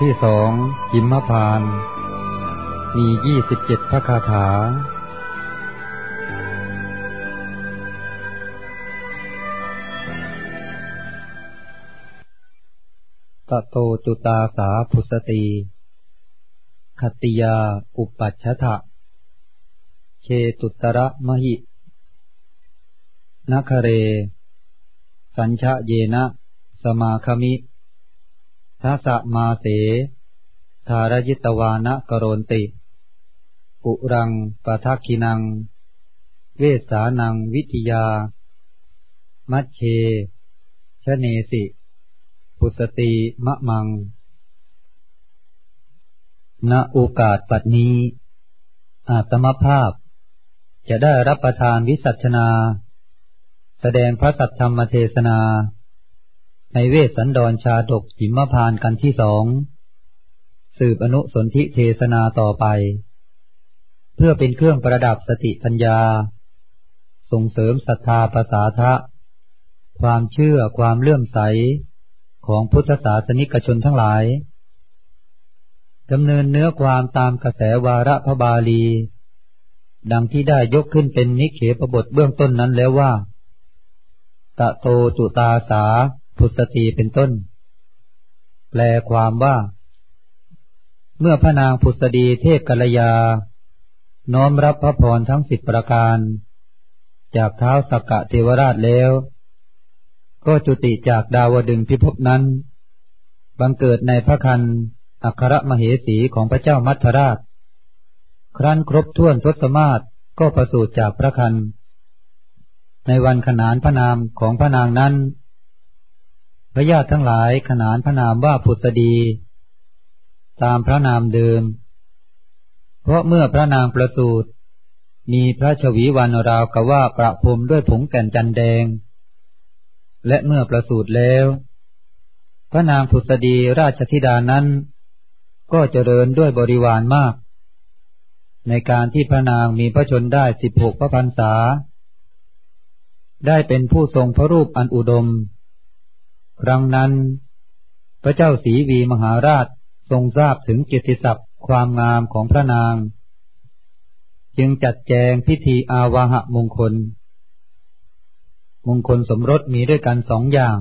ที่สองหิมพาน มียี่สิบเจ็ดพระคาถาตโตตุตาสาพุสตีคติยาอุปัชชะเชตุตระมหินคเร สัญชะเยนะ สมาคมิ ทัสมาเสธารยิตวานะกโรนติ ปุรังปทักขินัง เวสานังวิทยา มัชเชชเนสิ ปุสติมะมัง ณโอกาสปัดนี้ อาตมภาพ จะได้รับประทานวิสัชนา แสดงพระสัทธรรมเทศนา ในเวสสันดรชาดกหิมพานกันที่สอง สืบอนุสนธิเทศนาต่อไป เพื่อเป็นเครื่องประดับสติปัญญา ส่งเสริมศรัทธาภาษาทะ ความเชื่อความเลื่อมใสของพุทธศาสนิกชนทั้งหลายดำเนินเนื้อความตามกระแสวาระพระบาลี ดังที่ได้ยกขึ้นเป็นนิเขปบทเบื้องต้นนั้นแล้วว่า ตะโตตุตาสา พุสตีเป็นต้น แปลความว่า เมื่อพระนางพุสดีเทพกัลยา น้อมรับพระพรทั้งสิบประการ จากเท้าสักกะเทวราชแล้ว ก็จุติจากดาวดึงพิภพนั้น บังเกิดในพระคันอัครมเหสีของพระเจ้ามัทราช ครั้นครบถ้วนทศมาศก็ประสูติจากพระคันในวันขนานพระนามของพระนางนั้น พระญาติทั้งหลายขนานพระนามว่าพุทธดี ตามพระนามเดิม เพราะเมื่อพระนางประสูติมีพระชวีวันราวกับว่าประพรมด้วยผงแก่นจันแดง และเมื่อประสูติแล้ว พระนางพุทธดีราชธิดานั้น ก็เจริญด้วยบริวารมาก ในการที่พระนางมีพระชนได้สิบหกพระพรรษา ได้เป็นผู้ทรงพระรูปอันอุดม ครั้งนั้น พระเจ้าสีวีมหาราชทรงทราบถึงเกิตติศัพท์ความงามของพระนาง จึงจัดแจงพิธีอาวาหะมงคล มงคลสมรสมีด้วยกันสองอย่าง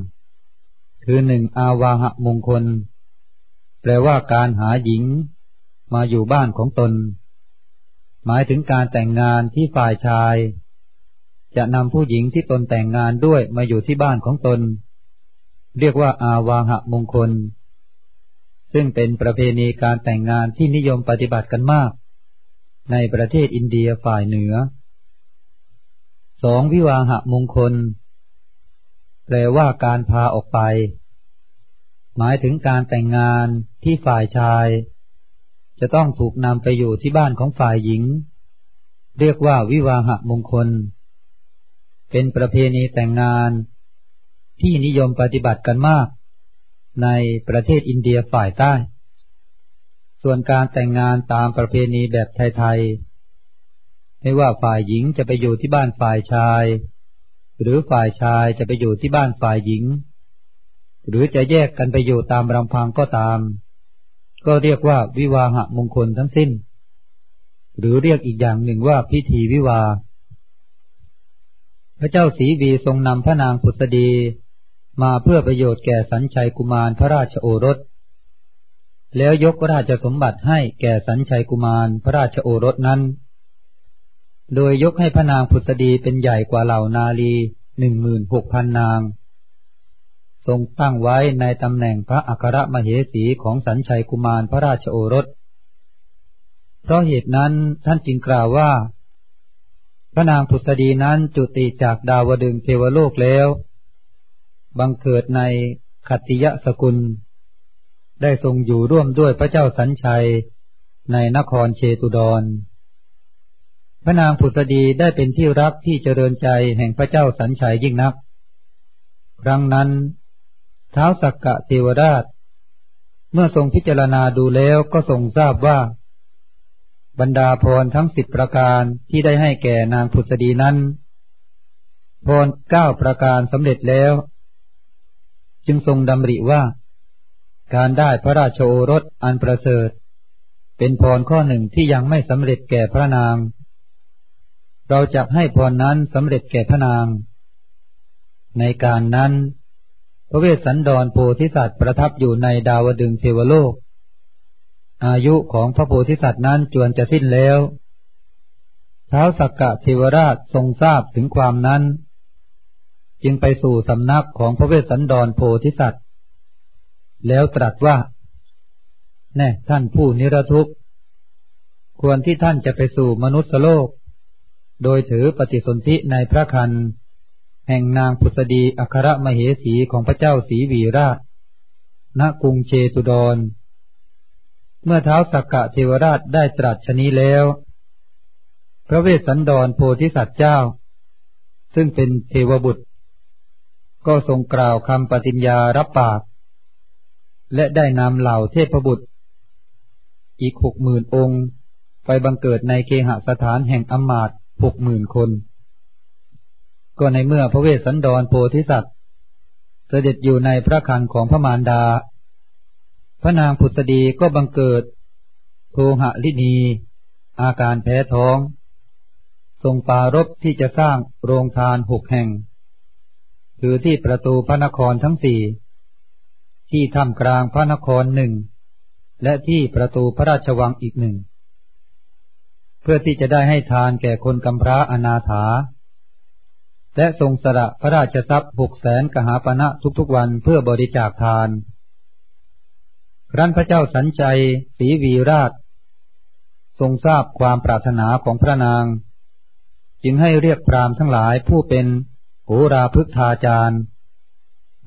คือหนึ่งอาวาหะมงคล แปลว่าการหาหญิง มาอยู่บ้านของตน หมายถึงการแต่งงานที่ฝ่ายชาย จะนำผู้หญิงที่ตนแต่งงานด้วยมาอยู่ที่บ้านของตน เรียกว่า อาวาหะมงคล ซึ่งเป็นประเพณีการแต่งงานที่นิยมปฏิบัติกันมาก ในประเทศอินเดียฝ่ายเหนือสองวิวาหะมงคล แปลว่าการพาออกไป หมายถึงการแต่งงานที่ฝ่ายชาย จะต้องถูกนำไปอยู่ที่บ้านของฝ่ายหญิง เรียกว่าวิวาหะมงคล เป็นประเพณีแต่งงาน ที่นิยมปฏิบัติกันมาก ในประเทศอินเดียฝ่ายใต้ ส่วนการแต่งงานตามประเพณีแบบไทยๆ ไม่ว่าฝ่ายหญิงจะไปอยู่ที่บ้านฝ่ายชาย หรือฝ่ายชายจะไปอยู่ที่บ้านฝ่ายหญิง หรือจะแยกกันไปอยู่ตามลำพังก็ตาม ก็เรียกว่าวิวาหะมงคลทั้งสิ้น หรือเรียกอีกอย่างหนึ่งว่าพิธีวิวาพระเจ้าสีวีทรงนำพระนางผุษดี มาเพื่อประโยชน์แก่สัญชัยกุมารพระราชโอรส แล้วยกราชสมบัติให้แก่สัญชัยกุมารพระราชโอรสนั้น โดยยกให้พระนางพุทธดีเป็นใหญ่กว่าเหล่านาลีหนึ่งหมื่นหกพันนาง ทรงตั้งไว้ในตำแหน่งพระอัครมเหสีของสัญชัยกุมารพระราชโอรส เพราะเหตุนั้นท่านจึงกล่าวว่า พระนางพุทธดีนั้นจุติจากดาวดึงเทวโลกแล้ว บังเกิดในขัตติยสกุล ได้ทรงอยู่ร่วมด้วยพระเจ้าสัญชัยในนครเชตุดร พระนางผุษดีได้เป็นที่รักที่เจริญใจแห่งพระเจ้าสัญชัยยิ่งนัก ครั้งนั้นเท้าสักกะเทวราช เมื่อทรงพิจารณาดูแล้วก็ทรงทราบว่า บรรดาพรทั้งสิบประการที่ได้ให้แก่นางผุษดีนั้นพรเก้าประการสำเร็จแล้ว จึงทรงดำริว่า การได้พระราชโอรสอันประเสริฐ เป็นพรข้อหนึ่งที่ยังไม่สำเร็จแก่พระนาง เราจะให้พรนั้นสำเร็จแก่พระนาง ในการนั้น พระเวสสันดรโพธิสัตว์ประทับอยู่ในดาวดึงเทวโลก อายุของพระโพธิสัตว์นั้นจวนจะสิ้นแล้วเท้าสักกะเทวราชทรงทราบถึงความนั้น จึงไปสู่สำนักของพระเวสสันดรโพธิสัตว์ แล้วตรัสว่า แน่ท่านผู้นิรทุกข์ ควรที่ท่านจะไปสู่มนุษย์โลก โดยถือปฏิสนธิในพระคัน แห่งนางพุทดีอัครมเหสีของพระเจ้าสีวีราช ณ กรุงเชตุดร เมื่อเท้าสักกะเทวราชได้ตรัสชนี้แล้ว พระเวสสันดรโพธิสัตว์เจ้า ซึ่งเป็นเทวบุตร ก็ทรงกล่าวคำปฏิญญารับปาก และได้นำเหล่าเทพบุตร อีกหกหมื่นองค์ ไปบังเกิดในเคหสถานแห่งอมาตหกหมื่นคน ก็ในเมื่อพระเวสสันดรโพธิสัตว์ เสด็จอยู่ในพระคันของพระมารดา พระนางผุษดีก็บังเกิดโทหะลินี อาการแพ้ท้อง ทรงปารบที่จะสร้างโรงทานหกแห่ง คือที่ประตูพระนครทั้งสี่ ที่ถ้ำกลางพระนครหนึ่ง และที่ประตูพระราชวังอีกหนึ่ง เพื่อที่จะได้ให้ทานแก่คนกำพร้าอนาถา และทรงสละพระราชทรัพย์หกแสนกหาปณะทุกๆวันเพื่อบริจาคทาน ครั้นพระเจ้าสัญใจศรีวีราช ทรงทราบความปรารถนาของพระนาง จึงให้เรียกพรามทั้งหลายผู้เป็น โหราพึกทาจารย์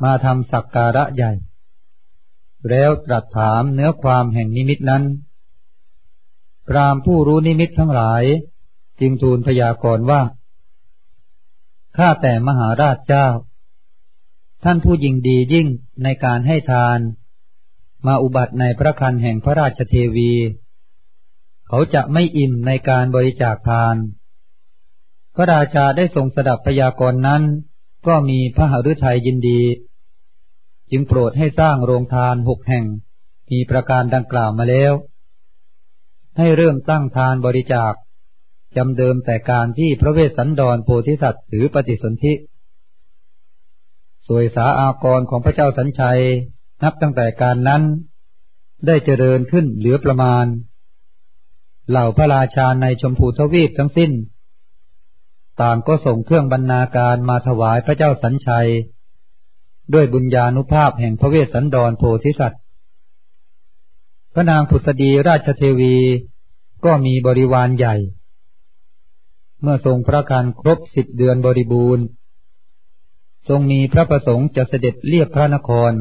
มาทำสักการะใหญ่ แล้วตรัสถามเนื้อความแห่งนิมิตนั้น พรามผู้รู้นิมิตทั้งหลาย จึงทูลพยากรณ์ว่า ข้าแต่มหาราชเจ้า ท่านผู้ยิ่งดียิ่งในการให้ทาน มาอุบัติในพระคันแห่งพระราชเทวี เขาจะไม่อิ่มในการบริจาคทาน ระราชาได้ทรงสดับพยากรณ์นั้น ก็มีพระหฤทัยยินดี จึงโปรดให้สร้างโรงทานหกแห่ง มีประการดังกล่าวมาแล้ว ให้เริ่มตั้งทานบริจาคจำเดิมแต่การที่พระเวสสันดรโพธิสัตว์ถือปฏิสนธิสวยสาอากรของพระเจ้าสัญชัยนับตั้งแต่การนั้น ได้เจริญขึ้นเหลือประมาณ เหล่าพระราชาในชมพูทวีปทั้งสิ้น ต่างก็ส่งเครื่องบรรณาการมาถวายพระเจ้าสัญชัย ด้วยบุญญาณุภาพแห่งพระเวสสันดรโพธิสัตว์ พระนางผุษดีราชเทวีก็มีบริวารใหญ่ เมื่อทรงพระคันครบสิบเดือนบริบูรณ์ ทรงมีพระประสงค์จะเสด็จเลียบพระนคร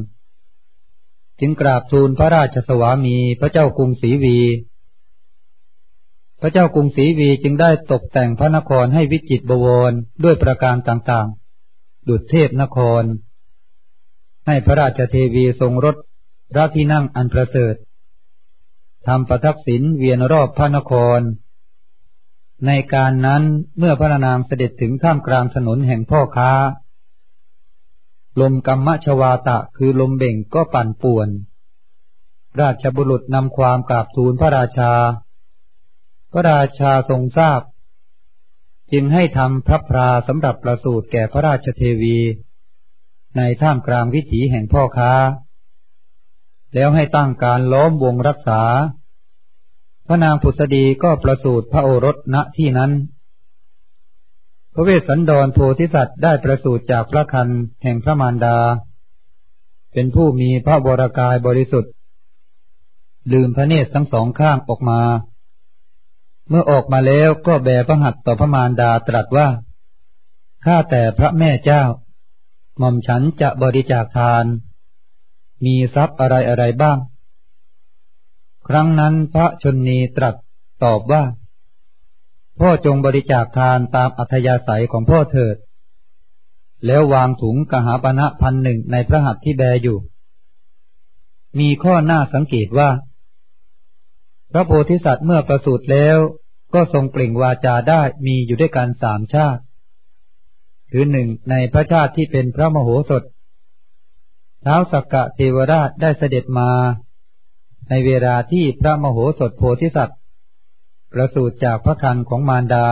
จึงกราบทูลพระราชสวามีพระเจ้ากรุงศรีวี พระเจ้ากรุงศรีวีจึงได้ตกแต่งพระนครให้วิจิตบวรด้วยประการต่างๆ ดุจเทพนคร ให้พระราชเทวีทรงรถพระที่นั่งอันประเสริฐทำประทักษิณเวียนรอบพระนคร ในการนั้นเมื่อพระนางเสด็จถึงท่ามกลางถนนแห่งพ่อค้า ลมกรรมชวาตะคือลมเบ่งก็ปั่นป่วน ราชบุรุษนำความกราบทูลพระราชา พระราชาทรงทราบ จึงให้ทำพระพราสำหรับประสูติแก่พระราชเทวี ในท่ามกลางวิถีแห่งพ่อค้า แล้วให้ตั้งการล้อมวงรักษา พระนางผุษดีก็ประสูติพระโอรสณที่นั้น พระเวสสันดรโพธิสัตว์ได้ประสูติจากพระคันแห่งพระมารดา เป็นผู้มีพระบรากายบริสุทธิ์ ลืมพระเนตรทั้งสองข้างออกมา เมื่อออกมาแล้วก็แบพระหัตต่อพระมารดาตรัสว่า ข้าแต่พระแม่เจ้า หม่อมฉันจะบริจาคทาน มีทรัพย์อะไรอะไรบ้าง ครั้งนั้นพระชนนีตรัสตอบว่า พ่อจงบริจาคทานตามอัธยาศัยของพ่อเถิด แล้ววางถุงกหาปณะพันหนึ่งในพระหัตถ์ที่แบอยู่ มีข้อหน้าสังเกตว่า พระโพธิสัตว์เมื่อประสูติแล้วก็ทรงเปล่งวาจาได้มีอยู่ด้วยกันสามชาติหรือหนึ่งในพระชาติที่เป็นพระมโหสถเท้าสักกะเทวราชได้เสด็จมา ในเวลาที่พระมโหสถโพธิสัตว์ ประสูติจากพระคันของมารดา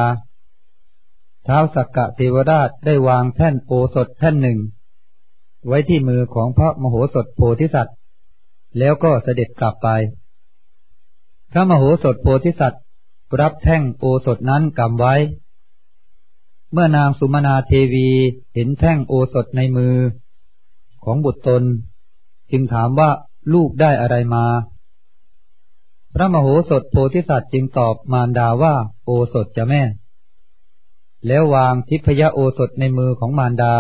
เท้าสักกะเทวราชได้วางแท่นโอสถแท่นหนึ่ง ไว้ที่มือของพระมโหสถโพธิสัตว์ แล้วก็เสด็จกลับไป พระมโหสถโพธิสัตว์ รับแท่งโอสถนั้นกำไว้ เมื่อนางสุมาณาเทวีเห็นแท่งโอสถในมือ ของบุตรตน จึงถามว่าลูกได้อะไรมา พระมโหสถโพธิสัตว์จึงตอบมารดาว่าโอสถจะแม่ แล้ววางทิพยโอสถในมือของมารดา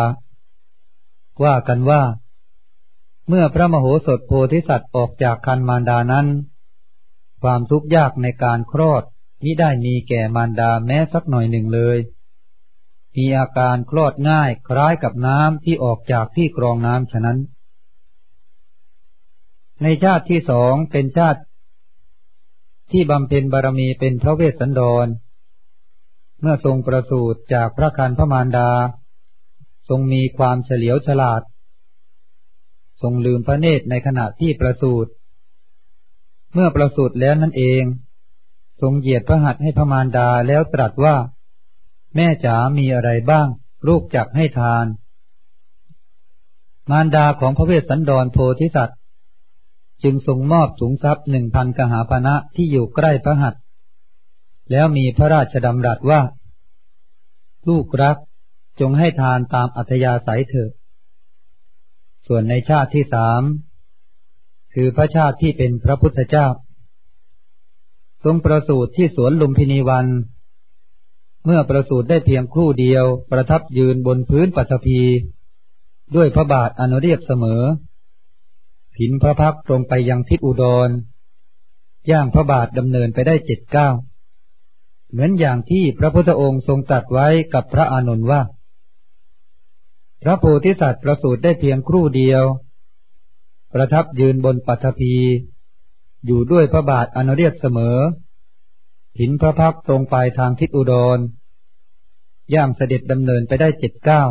ว่ากันว่า เมื่อพระมโหสถโพธิสัตว์ออกจากคันมารดานั้น ความทุกข์ยากในการคลอดนี้ได้มีแก่มารดาแม้สักหน่อยหนึ่งเลย มีอาการคลอดง่ายคล้ายกับน้ำที่ออกจากที่กรองน้ำฉะนั้น ในชาติที่สองเป็นชาติ ที่บำเพ็ญบารมีเป็นพระเวสสันดร เมื่อทรงประสูติจากพระคันพระมารดา ทรงมีความเฉลียวฉลาด ทรงลืมพระเนตรในขณะที่ประสูติ เมื่อประสูติแล้วนั่นเอง ทรงเหยียดพระหัตถ์ให้พระมารดาแล้วตรัสว่า แม่จ๋ามีอะไรบ้าง ลูกจักให้ทาน มารดาของพระเวสสันดรโพธิสัตว์จึงทรงมอบถุงทรัพย์หนึ่งพันกหาพนะที่อยู่ใกล้พระหัตถ์แล้วมีพระราชดำรัสว่า ลูกรักจงให้ทานตามอัธยาศัยเถิดส่วนในชาติที่สาม คือพระชาติที่เป็นพระพุทธเจ้า ทรงประสูติที่สวนลุมพินีวัน เมื่อประสูติได้เพียงครู่เดียว ประทับยืนบนพื้นปัสภีด้วยพระบาทอนุเรียบเสมอ ผินพระพักตรงไปยังทิศอุดร ย่างพระบาทดำเนินไปได้เจ็ดเก้า เหมือนอย่างที่พระพุทธองค์ทรงตรัสไว้กับพระอานนท์ว่า พระโพธิสัตว์ประสูติได้เพียงครู่เดียว ประทับยืนบนปัทภีอยู่ด้วยพระบาทอนุเรียบเสมอ หินพระพักตรงไปทางทิศอุดร ย่างเสด็จดำเนินไปได้เจ็ดเก้า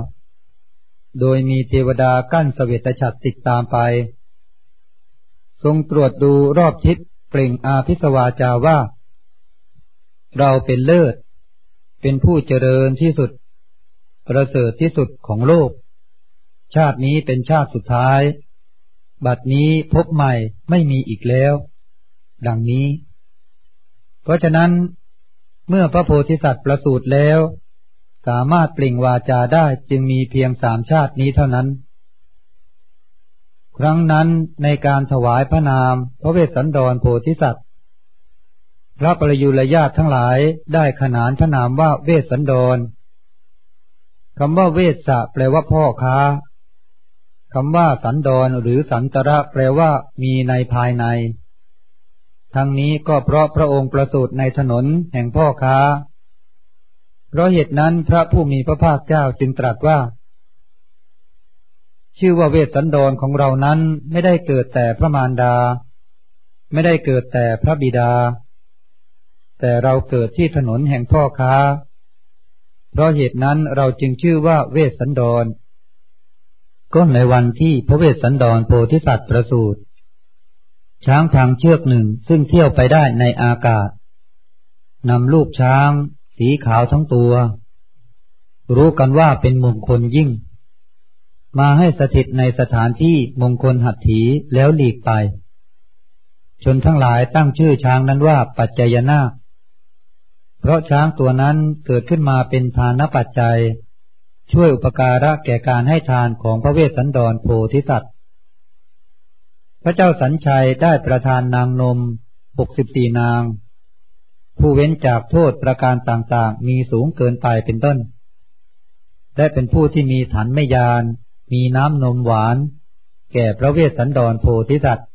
โดยมีเทวดากั้นสเวตฉัตรติดตามไป ทรงตรวจดูรอบทิศเปล่งอาพิสวาจาว่า เราเป็นเลิศ เป็นผู้เจริญที่สุด ประเสริฐที่สุดของโลก ชาตินี้เป็นชาติสุดท้าย บัดนี้พบใหม่ไม่มีอีกแล้ว ดังนี้ เพราะฉะนั้น เมื่อพระโพธิสัตว์ประสูติแล้ว สามารถเปล่งวาจาได้จึงมีเพียงสามชาตินี้เท่านั้น ครั้งนั้นในการถวายพระนาม พระเวสสันดรโพธิสัตว์ พระประยุรญาติทั้งหลายได้ขนานพระนามว่าเวสสันดรคำว่าเวสสะแปลว่าพ่อค้า คำว่าสันดรหรือสันตระแปลว่ามีในภายใน ทั้งนี้ก็เพราะพระองค์ประสูติในถนนแห่งพ่อค้า เพราะเหตุนั้นพระผู้มีพระภาคเจ้าจึงตรัสว่า ชื่อว่าเวสสันดรของเรานั้นไม่ได้เกิดแต่พระมารดา ไม่ได้เกิดแต่พระบิดา แต่เราเกิดที่ถนนแห่งพ่อค้า เพราะเหตุนั้นเราจึงชื่อว่าเวสสันดร ก็ในวันที่พระเวสสันดรโพธิสัตว์ประสูติช้างทางเชือกหนึ่งซึ่งเที่ยวไปได้ในอากาศนำลูกช้าง สีขาวทั้งตัว รู้กันว่าเป็นมงคลยิ่ง มาให้สถิตในสถานที่มงคลหัตถีแล้วหลีกไป ชนทั้งหลายตั้งชื่อช้างนั้นว่าปัจจยนาเพราะช้างตัวนั้นเกิดขึ้นมาเป็นทานปัจจัย ช่วยอุปการะแก่การให้ทานของพระเวสสันดรโพธิสัตว์ พระเจ้าสัญชัยได้ประทานนางนมหกสิบสี่นาง ผู้เว้นจากโทษประการต่างๆ มีสูงเกินไปเป็นต้นและเป็นผู้ที่มีฐานไม่ยาน มีน้ำนมหวาน แก่พระเวสสันดรโพธิสัตว์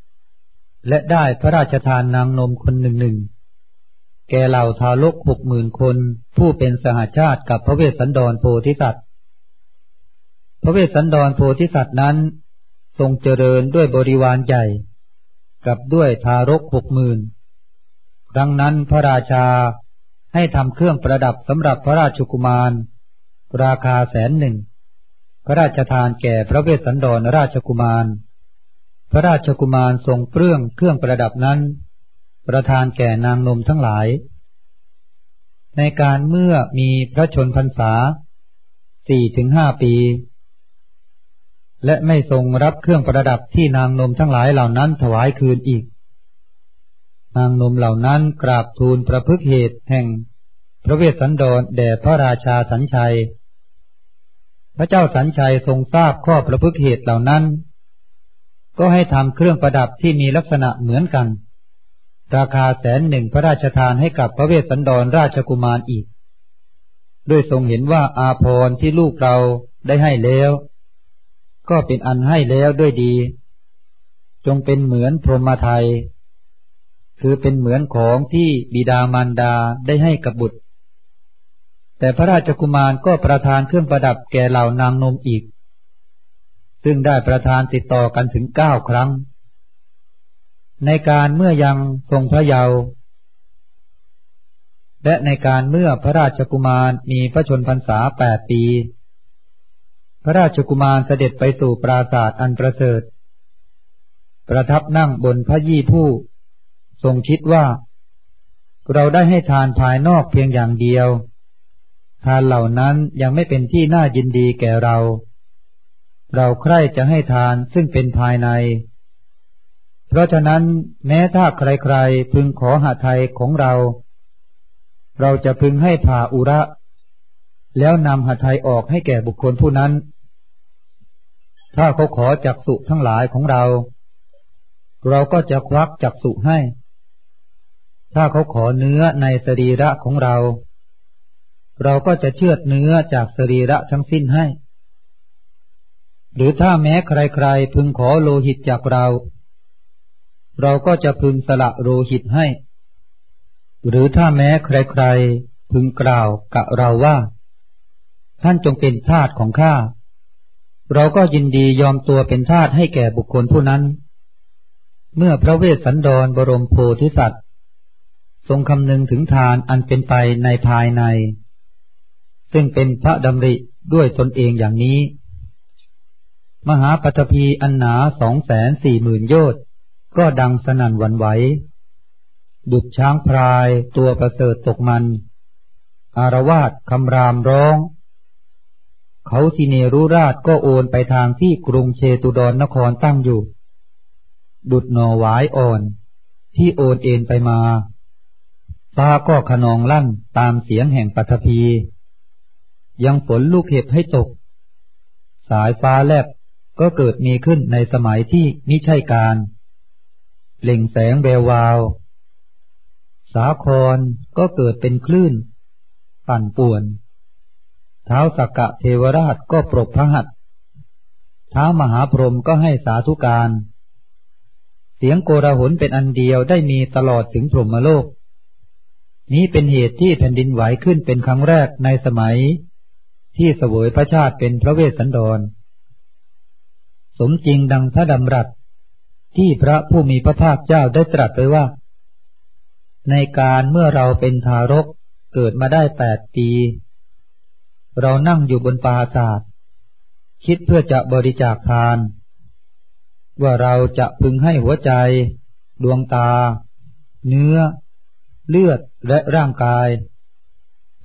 และได้พระราชทานนางนมคนหนึ่งหนึ่งแก่เหล่าทารกหกหมื่นคน ผู้เป็นสหาชาติกับพระเวสสันดรโพธิสัตว์ พระเวสสันดรโพธิสัตว์นั้น ทรงเจริญด้วยบริวารใหญ่ กับด้วยทารกหกหมื่นดังนั้นพระราชาให้ทำเครื่องประดับสำหรับพระราชกุมาร ราคาแสนหนึ่ง พระราชทานแก่พระเวสสันดรราชกุมาร พระราชกุมารทรงเปลื้องเครื่องประดับนั้น ประทานแก่นางนมทั้งหลาย ในการเมื่อมีพระชนพรรษาสี่ถึงห้าปี และไม่ทรงรับเครื่องประดับที่นางนมทั้งหลายเหล่านั้นถวายคืนอีก นางนมเหล่านั้นกราบทูลประพฤกเหตุแห่ง พระเวสสันดรแด่พระราชาสัญชัย พระเจ้าสัญชัยทรงทราบข้อประพฤกเหตุเหล่านั้น ก็ให้ทำเครื่องประดับที่มีลักษณะเหมือนกัน ราคาแสนหนึ่งพระราชทานให้กับพระเวสสันดรราชกุมารอีก ด้วยทรงเห็นว่าอาพรที่ลูกเราได้ให้แล้ว ก็เป็นอันให้แล้วด้วยดี จงเป็นเหมือนพรหมไทยคือเป็นเหมือนของที่บิดามารดาได้ให้กับบุตร แต่พระราชกุมารก็ประทานเครื่องประดับแก่เหล่านางนมอีก ซึ่งได้ประทานติดต่อกันถึงเก้าครั้ง ในการเมื่อยังทรงพระเยาว์และในการเมื่อพระราชกุมารมีพระชนพรรษาแปดปี พระราชกุมารเสด็จไปสู่ปราศาสตร์อันประเสริฐ ประทับนั่งบนพระยี่ผู้ ทรงคิดว่า เราได้ให้ทานภายนอกเพียงอย่างเดียว ทานเหล่านั้นยังไม่เป็นที่น่ายินดีแก่เรา เราใคร่จะให้ทานซึ่งเป็นภายใน เพราะฉะนั้นแม้ถ้าใครๆพึงขอหาไทยของเรา เราจะพึงให้ผ่าอุระ แล้วนำหาไทยออกให้แก่บุคคลผู้นั้น ถ้าเขาขอจักสุทั้งหลายของเรา เราก็จะควักจักสุให้ ถ้าเขาขอเนื้อในสรีระของเรา เราก็จะเชือดเนื้อจากสรีระทั้งสิ้นให้ หรือถ้าแม้ใครๆพึงขอโลหิตจากเรา เราก็จะพึงสละโลหิตให้ หรือถ้าแม้ใครๆพึงกล่าวกับเราว่า ท่านจงเป็นทาสของข้า เราก็ยินดียอมตัวเป็นทาสให้แก่บุคคลผู้นั้น เมื่อพระเวสสันดรบรมโพธิสัตว์ ทรงคำนึงถึงทานอันเป็นไปในภายใน ซึ่งเป็นพระดำริด้วยตนเองอย่างนี้ มหาปัตภีอันหนาสองแสนสี่หมื่นโยชน์ก็ดังสนั่นวันไหว ดุดช้างพรายตัวประเสริฐตกมัน อารวาสคำรามร้อง เขาสิเนรุราชก็โอนไปทางที่กรุงเชตุดรนครตั้งอยู่ ดุดหนอหวายอ่อน ที่โอนเอ็นไปมา ฟ้าก็ขนองลั่นตามเสียงแห่งปัทภี ยังฝนลูกเห็บให้ตก สายฟ้าแลบก็เกิดมีขึ้นในสมัยที่มิใช่การเล่งแสงแวววาว สาครก็เกิดเป็นคลื่น ปั่นป่วน ท้าสักกะเทวราชก็ปรบพระหัตเท้ามหาพรหมก็ให้สาธุการ เสียงโกรหนเป็นอันเดียวได้มีตลอดถึงพรหมโลก นี้เป็นเหตุที่แผ่นดินไหวขึ้นเป็นครั้งแรกในสมัย ที่เสวยพระชาติเป็นพระเวสสันดร สมจริงดังพระดำรัสที่พระผู้มีพระภาคเจ้าได้ตรัสไว้ว่า ในการเมื่อเราเป็นทารกเกิดมาได้แปดปี เรานั่งอยู่บนปราศาสตร์คิดเพื่อจะบริจาคทาน ว่าเราจะพึงให้หัวใจ ดวงตา เนื้อ เลือดและร่างกาย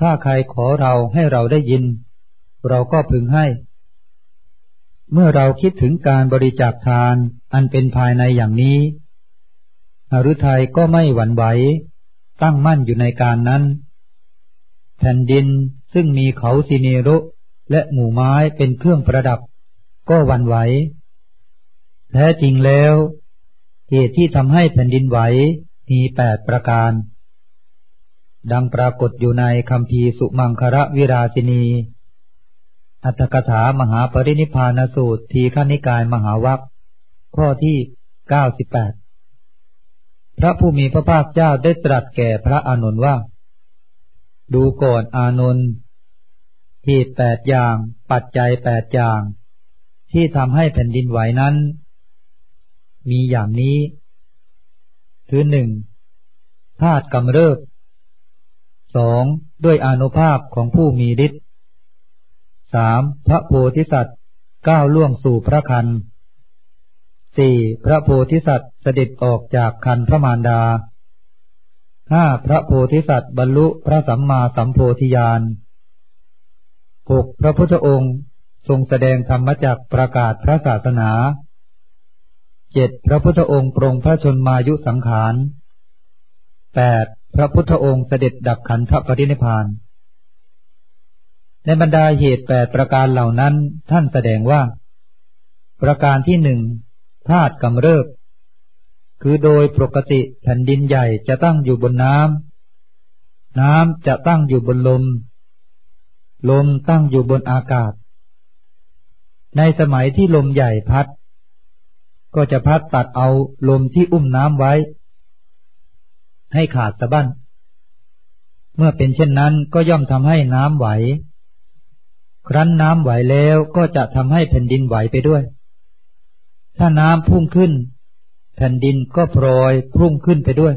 ถ้าใครขอเราให้เราได้ยิน เราก็พึงให้ เมื่อเราคิดถึงการบริจาคทานอันเป็นภายในอย่างนี้อรุทัยก็ไม่หวั่นไหวตั้งมั่นอยู่ในการนั้น แผ่นดิน ซึ่งมีเขาสิเนรุและหมู่ไม้เป็นเครื่องประดับ ก็วันไหว แท้จริงแล้วเหตุที่ทำให้แผ่นดินไหวมีแปดประการ ดังปรากฏอยู่ในคำพีสุมังคระวิราชินี อัตถกถามหาปรินิพานสูตรทีขณิกายมหาวัคข้อที่เก้าสิบแปดพระผู้มีพระภาคเจ้าได้ตรัสแก่พระอานนท์ว่า ดูก่อนอานนท์เหตุแปดอย่างปัจจัยแปดอย่าง ที่ทำให้แผ่นดินไหวนั้น มีอย่างนี้คือหนึ่งธาตุกำเริบสองด้วยอนุภาพของผู้มีฤทธิ์สามพระโพธิสัตว์ก้าวล่วงสู่พระคันสี่พระโพธิสัตว์เสด็จออกจากคันพระมารดา ห้าพระโพธิสัตว์บรรลุพระสัมมาสัมโพธิญาณหกพระพุทธองค์ทรงแสดงธรรมจักประกาศพระศาสนาเจ็ดพระพุทธองค์ปรงพระชนมายุสังขารแปดพระพุทธองค์เสด็จดับขันธปรินิพาน ในบรรดาเหตุแปดประการเหล่านั้นท่านแสดงว่า ประการที่หนึ่งธาตุกำเริบ คือโดยปกติแผ่นดินใหญ่จะตั้งอยู่บนน้ำ น้ำจะตั้งอยู่บนลม ลมตั้งอยู่บนอากาศ ในสมัยที่ลมใหญ่พัด ก็จะพัดตัดเอาลมที่อุ้มน้ำไว้ ให้ขาดสะบั้น เมื่อเป็นเช่นนั้นก็ย่อมทำให้น้ำไหว ครั้นน้ำไหวแล้วก็จะทำให้แผ่นดินไหวไปด้วย ถ้าน้ำพุ่งขึ้น แผ่นดินก็พลอยพุ่งขึ้นไปด้วย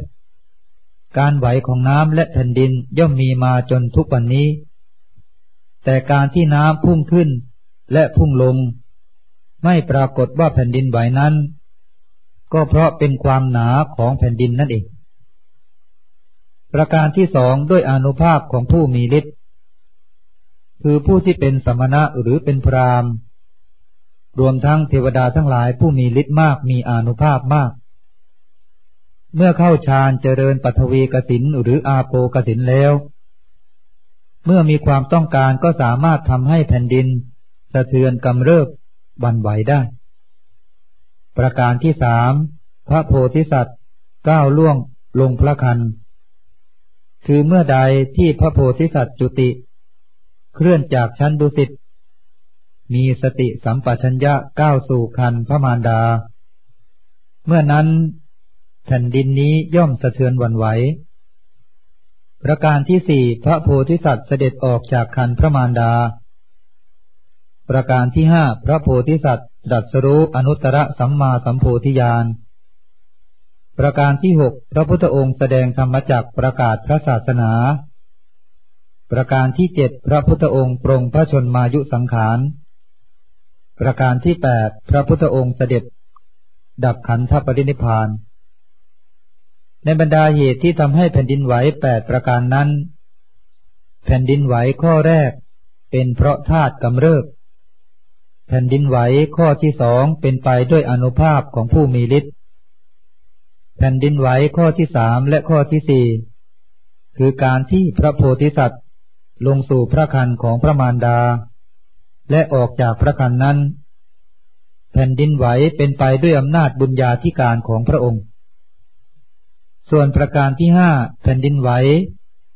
การไหวของน้ำและแผ่นดินย่อมมีมาจนทุกวันนี้ แต่การที่น้ำพุ่งขึ้นและพุ่งลง ไม่ปรากฏว่าแผ่นดินไหวนั้น ก็เพราะเป็นความหนาของแผ่นดินนั่นเอง ประการที่สองด้วยอนุภาพของผู้มีฤทธิ์คือผู้ที่เป็นสมณะหรือเป็นพราม รวมทั้งเทวดาทั้งหลายผู้มีฤทธิ์มากมีอนุภาพมาก เมื่อเข้าฌานเจริญปัทวีกสินหรืออาโปกสินแล้ว เมื่อมีความต้องการก็สามารถทำให้แผ่นดิน สะเทือนกำเริบบันไหวได้ ประการที่สามพระโพธิสัตว์ก้าวล่วงลงพระคัน คือเมื่อใดที่พระโพธิสัตว์จุติ เคลื่อนจากชั้นดุสิต มีสติสัมปชัญญะก้าวสู่คันพระมารดา เมื่อนั้น แผ่นดินนี้ย่อมสะเทือนวันไหว ประการที่สี่พระโพธิสัตว์เสด็จออกจากคันพระมารดา ประการที่ห้าพระโพธิสัตว์ตรัสรู้อนุตตรสัมมาสัมโพธิญาณ ประการที่หกพระพุทธองค์แสดงธรรมจักประกาศพระศาสนา ประการที่เจ็ดพระพุทธองค์ปรงพระชนมายุสังขาร ประการที่แปดพระพุทธองค์เสด็จ ดับขันธปรินิพาน ในบรรดาเหตุที่ทำให้แผ่นดินไหวแปดประการนั้น แผ่นดินไหวข้อแรกเป็นเพราะธาตุกำเริบ แผ่นดินไหวข้อที่สองเป็นไปด้วยอนุภาพของผู้มีฤทธิ์ แผ่นดินไหวข้อที่สามและข้อที่สี่คือการที่พระโพธิสัตว์ ลงสู่พระคันของพระมารดา และออกจากพระคันนั้น แผ่นดินไหวเป็นไปด้วยอำนาจบุญญาธิการของพระองค์ ส่วนประการที่ห้าแผ่นดินไหว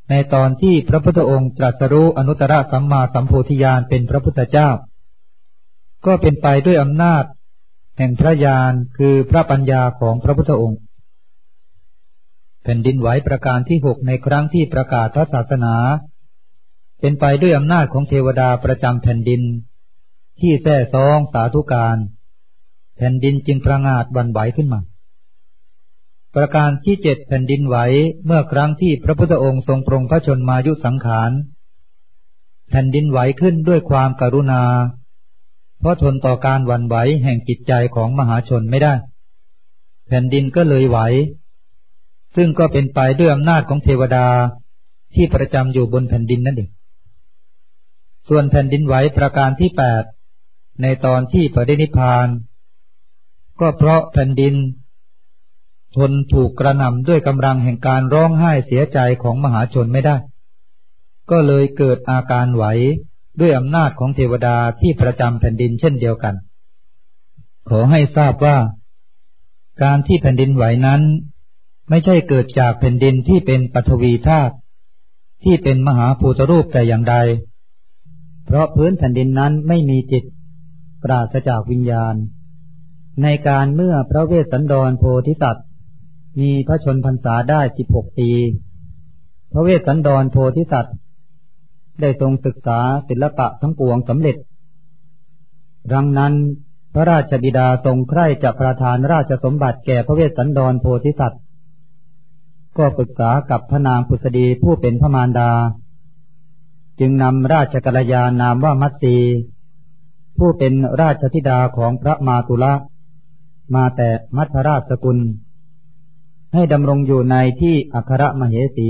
ในตอนที่พระพุทธองค์ตรัสรู้อนุตตรสัมมาสัมโพธิญาณเป็นพระพุทธเจ้า ก็เป็นไปด้วยอำนาจ แห่งพระญาณคือพระปัญญาของพระพุทธองค์ แผ่นดินไหวประการที่หกในครั้งที่ประกาศพระศาสนา เป็นไปด้วยอำนาจของเทวดาประจำแผ่นดิน ที่แท้ซองสาธุการ แผ่นดินจึงประงาดบันไหวขึ้นมา ประการที่เจ็ดแผ่นดินไหวเมื่อครั้งที่พระพุทธองค์ทรงปรงพระชนมายุสังขาร แผ่นดินไหวขึ้นด้วยความกรุณา เพราะทนต่อการวันไหวแห่งจิตใจของมหาชนไม่ได้ แผ่นดินก็เลยไหว ซึ่งก็เป็นไปด้วยอำนาจของเทวดาที่ประจำอยู่บนแผ่นดินนั่นเอง ส่วนแผ่นดินไหวประการที่แปดในตอนที่ปรินิพาน ก็เพราะแผ่นดิน ทนถูกกระหน่ำด้วยกำลังแห่งการร้องไห้เสียใจของมหาชนไม่ได้ ก็เลยเกิดอาการไหวด้วยอำนาจของเทวดาที่ประจำแผ่นดินเช่นเดียวกัน ขอให้ทราบว่า การที่แผ่นดินไหวนั้น ไม่ใช่เกิดจากแผ่นดินที่เป็นปฐวีธาตุที่เป็นมหาภูตรูปแต่อย่างใด เพราะพื้นแผ่นดินนั้นไม่มีจิต ปราศจากวิญญาณ ในการเมื่อพระเวสสันดรโพธิสัตว์ มีพระชนพรรษาได้สิบหกปี พระเวสสันดรโพธิสัตว์ ได้ทรงศึกษาศิลปะทั้งปวงสำเร็จดังนั้นพระราชบิดาทรงใคร่จะประทานราชสมบัติแก่พระเวสสันดรโพธิสัตว์ ก็ปรึกษากับพระนางพุษดีผู้เป็นพระมารดา จึงนำราชกัลยานามว่ามัตสีผู้เป็นราชธิดาของพระมาตุละ มาแต่มัทราชสกุล ให้ดำรงอยู่ในที่อัครมเหสี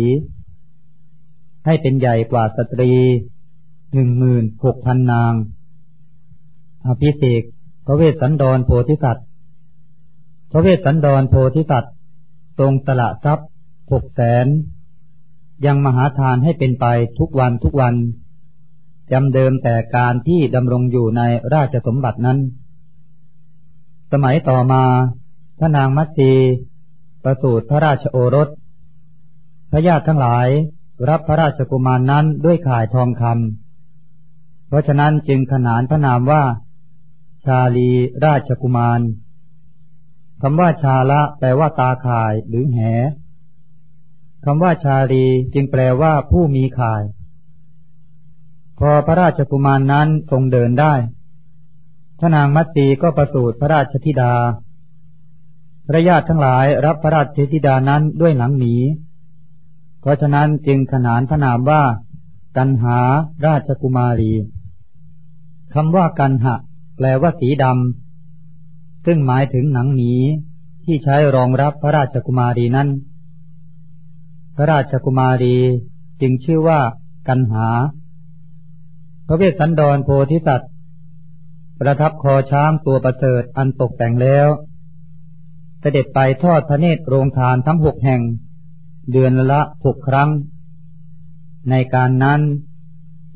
ให้เป็นใหญ่กว่าสตรีหนึ่งหมื่นหกพันนาง อภิเศกพระเวสสันดรโพธิสัตว์พระเวสสันดรโพธิสัตว์ทรงสละทรัพย์หกแสน ยังมหาทานให้เป็นไปทุกวันทุกวันจำเดิมแต่การที่ดำรงอยู่ในราชสมบัตินั้น สมัยต่อมาพระนางมัตสีประสูติพระราชโอรส พระญาติทั้งหลายรับพระราชกุมารนนั้นด้วยข่ายทองคำ เพราะฉะนั้นจึงขนานพระนามว่า ชาลีราชกุมารคำว่าชาละแปลว่าตาข่ายหรือแห คำว่าชาลีจึงแปลว่าผู้มีข่าย พอพระราชกุมารนนั้นทรงเดินได้พระนางมัตตีก็ประสูติพระราชธิดา พระญาติทั้งหลายรับพระราชธิดานั้นด้วยหนังหมี เพราะฉะนั้นจึงขนานพระนามว่า กันหาราชกุมารีคำว่ากันหะ แปลว่าสีดำซึ่งหมายถึงหนังหมีที่ใช้รองรับพระราชกุมารีนั้น พระราชกุมารีจึงชื่อว่ากันหา พระเวสสันดรโพธิสัตว์ ประทับคอช้างตัวประเสริฐอันตกแต่งแล้ว เสด็จไปทอดพระเนตรโรงทานทั้งหกแห่ง เดือนละหกครั้ง ในการนั้น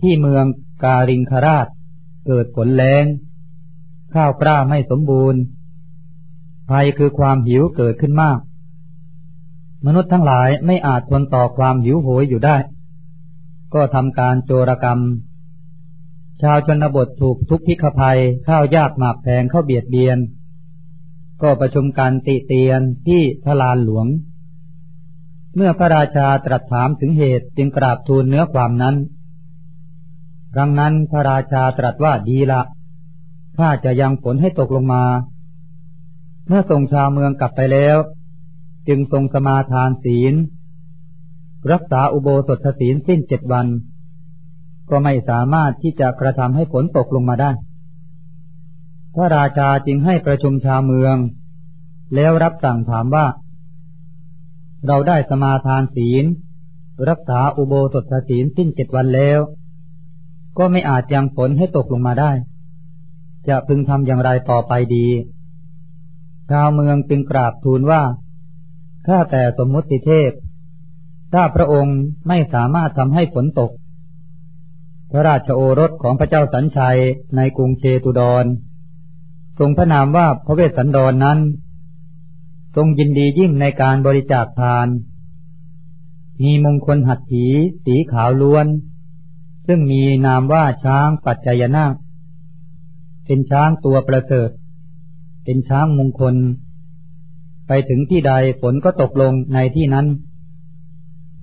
ที่เมืองกาลิงคราชเกิดฝนแรงข้าวกล้าไม่สมบูรณ์ภัยคือความหิวเกิดขึ้นมาก มนุษย์ทั้งหลายไม่อาจทนต่อความหิวโหยอยู่ได้ ก็ทำการโจรกรรม ชาวชนบทถูกทุกพิกภัยข้าวยากหมากแพงเข้าเบียดเบียน ก็ประชุมกันติเตียนที่ทลานหลวง เมื่อพระราชาตรัสถามถึงเหตุจึงกราบทูลเนื้อความนั้นครั้งนั้นพระราชาตรัสว่าดีละข้าจะยังฝนให้ตกลงมา เมื่อส่งชาวเมืองกลับไปแล้ว จึงทรงสมาทานศีล รักษาอุโบสถศีลสิ้นเจ็ดวัน ก็ไม่สามารถที่จะกระทำให้ฝนตกลงมาได้ พระราชาจึงให้ประชุมชาวเมือง แล้วรับสั่งถามว่า เราได้สมาทานศีล รักษาอุโบสถศีลสิ้นเจ็ดวันแล้ว ก็ไม่อาจยังฝนให้ตกลงมาได้ จะพึงทำอย่างไรต่อไปดี ชาวเมืองจึงกราบทูลว่า ข้าแต่สมมุติเทพ ถ้าพระองค์ไม่สามารถทำให้ฝนตก พระราชโอรสของพระเจ้าสัญชัยในกรุงเชตุดร ทรงพระนามว่าพระเวสสันดรนนั้น ทรงยินดียิ่งในการบริจาคทาน มีมงคลหัตถีสีขาวล้วน ซึ่งมีนามว่าช้างปัจจยนาคเป็นช้างตัวประเสริฐ เป็นช้างมงคล ไปถึงที่ใดฝนก็ตกลงในที่นั้น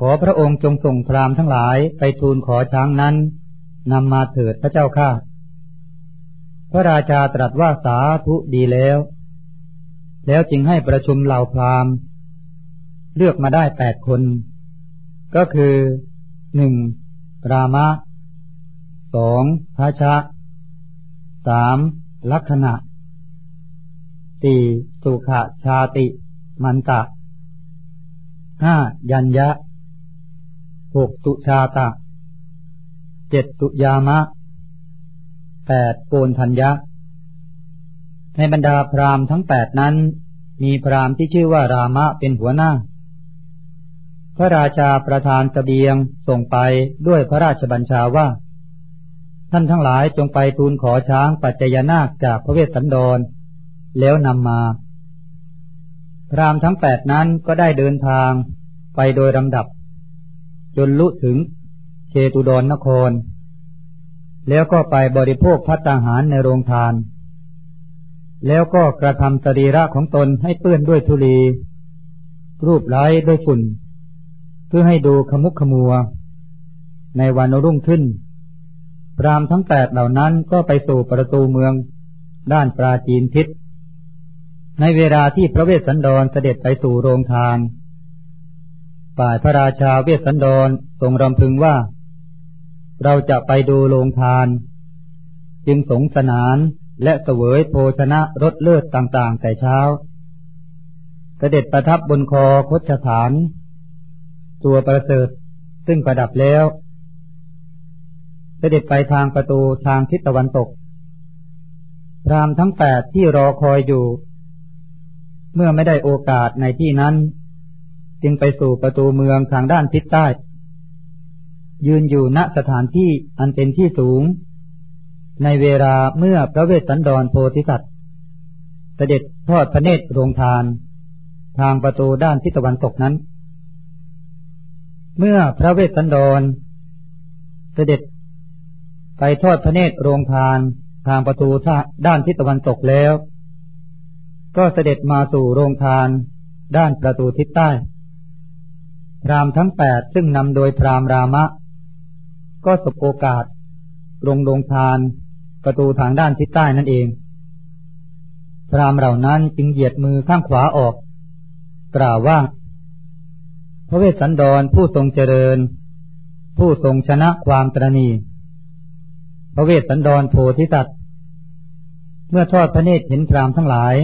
ขอพระองค์จงส่งพรามทั้งหลายไปทูลขอช้างนั้นนำมาเถิดพระเจ้าข้าพระราชาตรัสว่าสาธุดีแล้ว แล้วจึงให้ประชุมเหล่าพรามเลือกมาได้แปดคน ก็คือหนึ่งรามะสองพระชะสามลักษณะ สี่สุขชาติ มันตะห้ายัญญะหกสุชาตะเจ็ดสุยามะแปดโกนทัญญะ ในบรรดาพราหมณ์ทั้งแปดนั้น มีพราหมณ์ที่ชื่อว่ารามะเป็นหัวหน้า พระราชาประทานสเสบียงส่งไปด้วยพระราชบัญชาว่า ท่านทั้งหลายจงไปทูลขอช้างปัจจยนาคจากพระเวสสันดร แล้วนำมา พรามทั้งแปดนั้นก็ได้เดินทางไปโดยลำดับ จนลุถึงเชตุดรนนคร แล้วก็ไปบริโภคพัตาหารในโรงทาน แล้วก็กระทำสรีระของตนให้เปื้อนด้วยธุลี รูปไล้ด้วยฝุ่น เพื่อให้ดูขมุกขมัว ในวันรุ่งขึ้นพรามทั้งแปดเหล่านั้นก็ไปสู่ประตูเมือง ด้านปราจีนทิศ ในเวลาที่พระเวสสันดรเสด็จไปสู่โรงทานฝ่ายพระราชาเวสสันดรทรงรำพึงว่า เราจะไปดูโรงทาน จึงสงสนานและเสวยโภชนะรสเลือดต่างๆ แต่เช้า เสด็จประทับบนคอคดชฐาน ตัวประเสริฐซึ่งประดับแล้ว เสด็จไปทางประตูทางทิศตะวันตกพรามทั้งแปดที่รอคอยอยู่ เมื่อไม่ได้โอกาสในที่นั้น จึงไปสู่ประตูเมืองทางด้านทิศใต้ ยืนอยู่ณสถานที่อันเป็นที่สูง ในเวลาเมื่อพระเวสสันดรโพธิสัตว์ เสด็จทอดพระเนตรโรงทาน ทางประตูด้านทิศตะวันตกนั้น เมื่อพระเวสสันดร เสด็จไปทอดพระเนตรโรงทานทางประตูด้านทิศตะวันตกแล้ว ก็เสด็จมาสู่โรงทานด้านประตูทิศใต้ พรามทั้งแปดซึ่งนำโดยพรามรามะ ก็สบโอกาสลงโรงทานประตูทางด้านทิศใต้นั่นเอง พรามเหล่านั้นจึงเหยียดมือข้างขวาออก กล่าวว่า พระเวสสันดรผู้ทรงเจริญ ผู้ทรงชนะความตรณี พระเวสสันดรโพธิสัตว์เมื่อทอดพระเนตรเห็นพรามทั้งหลาย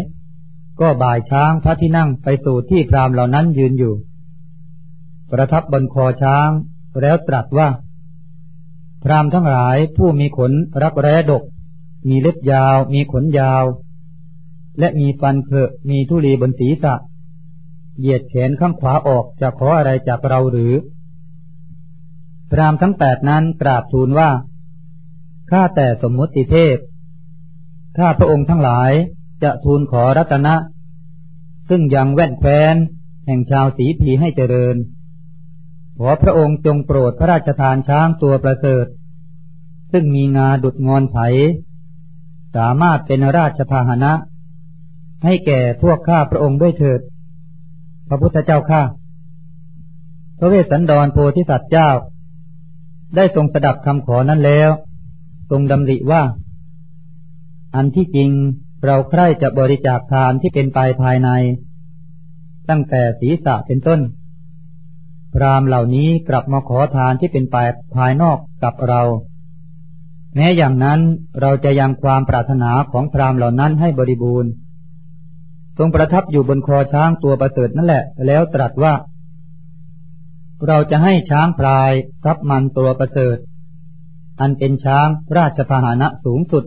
ก็บ่ายช้างพระที่นั่งไปสู่ที่พรามเหล่านั้นยืนอยู่ ประทับบนคอช้างแล้วตรัสว่า พรามทั้งหลายผู้มีขนรักแร้ดก มีเล็บยาว มีขนยาว และมีฟันเพอมีทุลีบนศีรษะ เหยียดแขนข้างขวาออกจะขออะไรจากเราหรือ พรามทั้งแปดนั้นกราบทูลว่าข้าแต่สมมติเทพ ข้าพระองค์ทั้งหลาย จะทูลขอรัตนะ ซึ่งยังแว่นแคว้น แห่งชาวสีผีให้เจริญ ขอพระองค์จงโปรดพระราชทานช้างตัวประเสริฐ ซึ่งมีงาดุดงอนไถ สามารถเป็นราชพาหนะ ให้แก่พวกข้าพระองค์ด้วยเถิด พระพุทธเจ้าข้าพระเวสสันดรโพธิสัตว์เจ้า ได้ทรงสดับคำขอนั้นแล้ว ทรงดำริว่า อันที่จริง เราใคร่จะบริจาคทานที่เป็นไปภายใน ตั้งแต่ศีรษะเป็นต้น พรามเหล่านี้กลับมาขอทานที่เป็นไปภายนอกกับเรา แม้อย่างนั้นเราจะยังความปรารถนาของพรามเหล่านั้นให้บริบูรณ์ ทรงประทับอยู่บนคอช้างตัวประเสริฐนั่นแหละ แล้วตรัสว่า เราจะให้ช้างพลายทรัพมันตัวประเสริฐ อันเป็นช้างราชพาหนะสูงสุด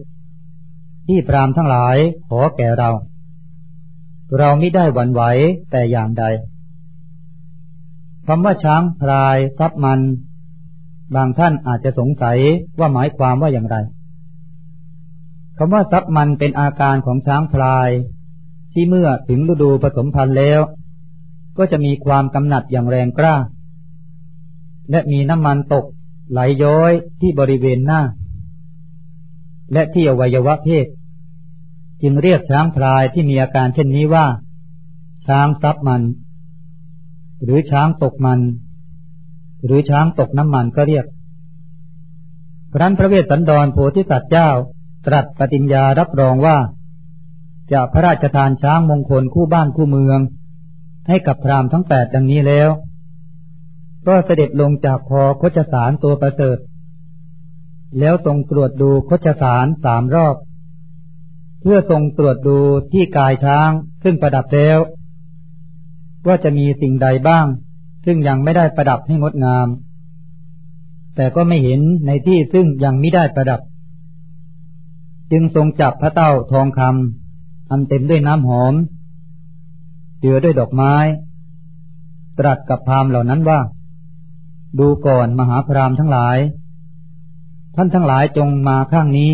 ที่พรามทั้งหลายขอแก่เรา เราไม่ได้หวั่นไหวแต่อย่างใดคำว่าช้างพลายทรัพมัน บางท่านอาจจะสงสัยว่าหมายความว่าอย่างไรคำว่าทรัพมันเป็นอาการของช้างพลาย ที่เมื่อถึงฤดูผสมพันธุ์แล้ว ก็จะมีความกำหนัดอย่างแรงกล้า และมีน้ำมันตกไหลย้อยที่บริเวณหน้า และที่อวัยวะเพศ จึงเรียกช้างพลายที่มีอาการเช่นนี้ว่า ช้างทรัพมัน หรือช้างตกมัน หรือช้างตกน้ำมันก็เรียกครั้นพระเวสสันดรโพธิสัตว์เจ้า ตรัสปฏิญญารับรองว่า จะพระราชทานช้างมงคลคู่บ้านคู่เมือง ให้กับพราหมณ์ทั้งแปดดังนี้แล้ว ก็เสด็จลงจากคอคชสารตัวประเสริฐ แล้วทรงตรวจดูคชสารสามรอบ เพื่อทรงตรวจดูที่กายช้างซึ่งประดับแล้ว ว่าจะมีสิ่งใดบ้าง ซึ่งยังไม่ได้ประดับให้งดงาม แต่ก็ไม่เห็นในที่ซึ่งยังไม่ได้ประดับ จึงทรงจับพระเต้าทองคำอันเต็มด้วยน้ำหอมเจือด้วยดอกไม้ ตรัสกับพรามเหล่านั้นว่า ดูก่อนมหาพรามทั้งหลาย ท่านทั้งหลายจงมาข้างนี้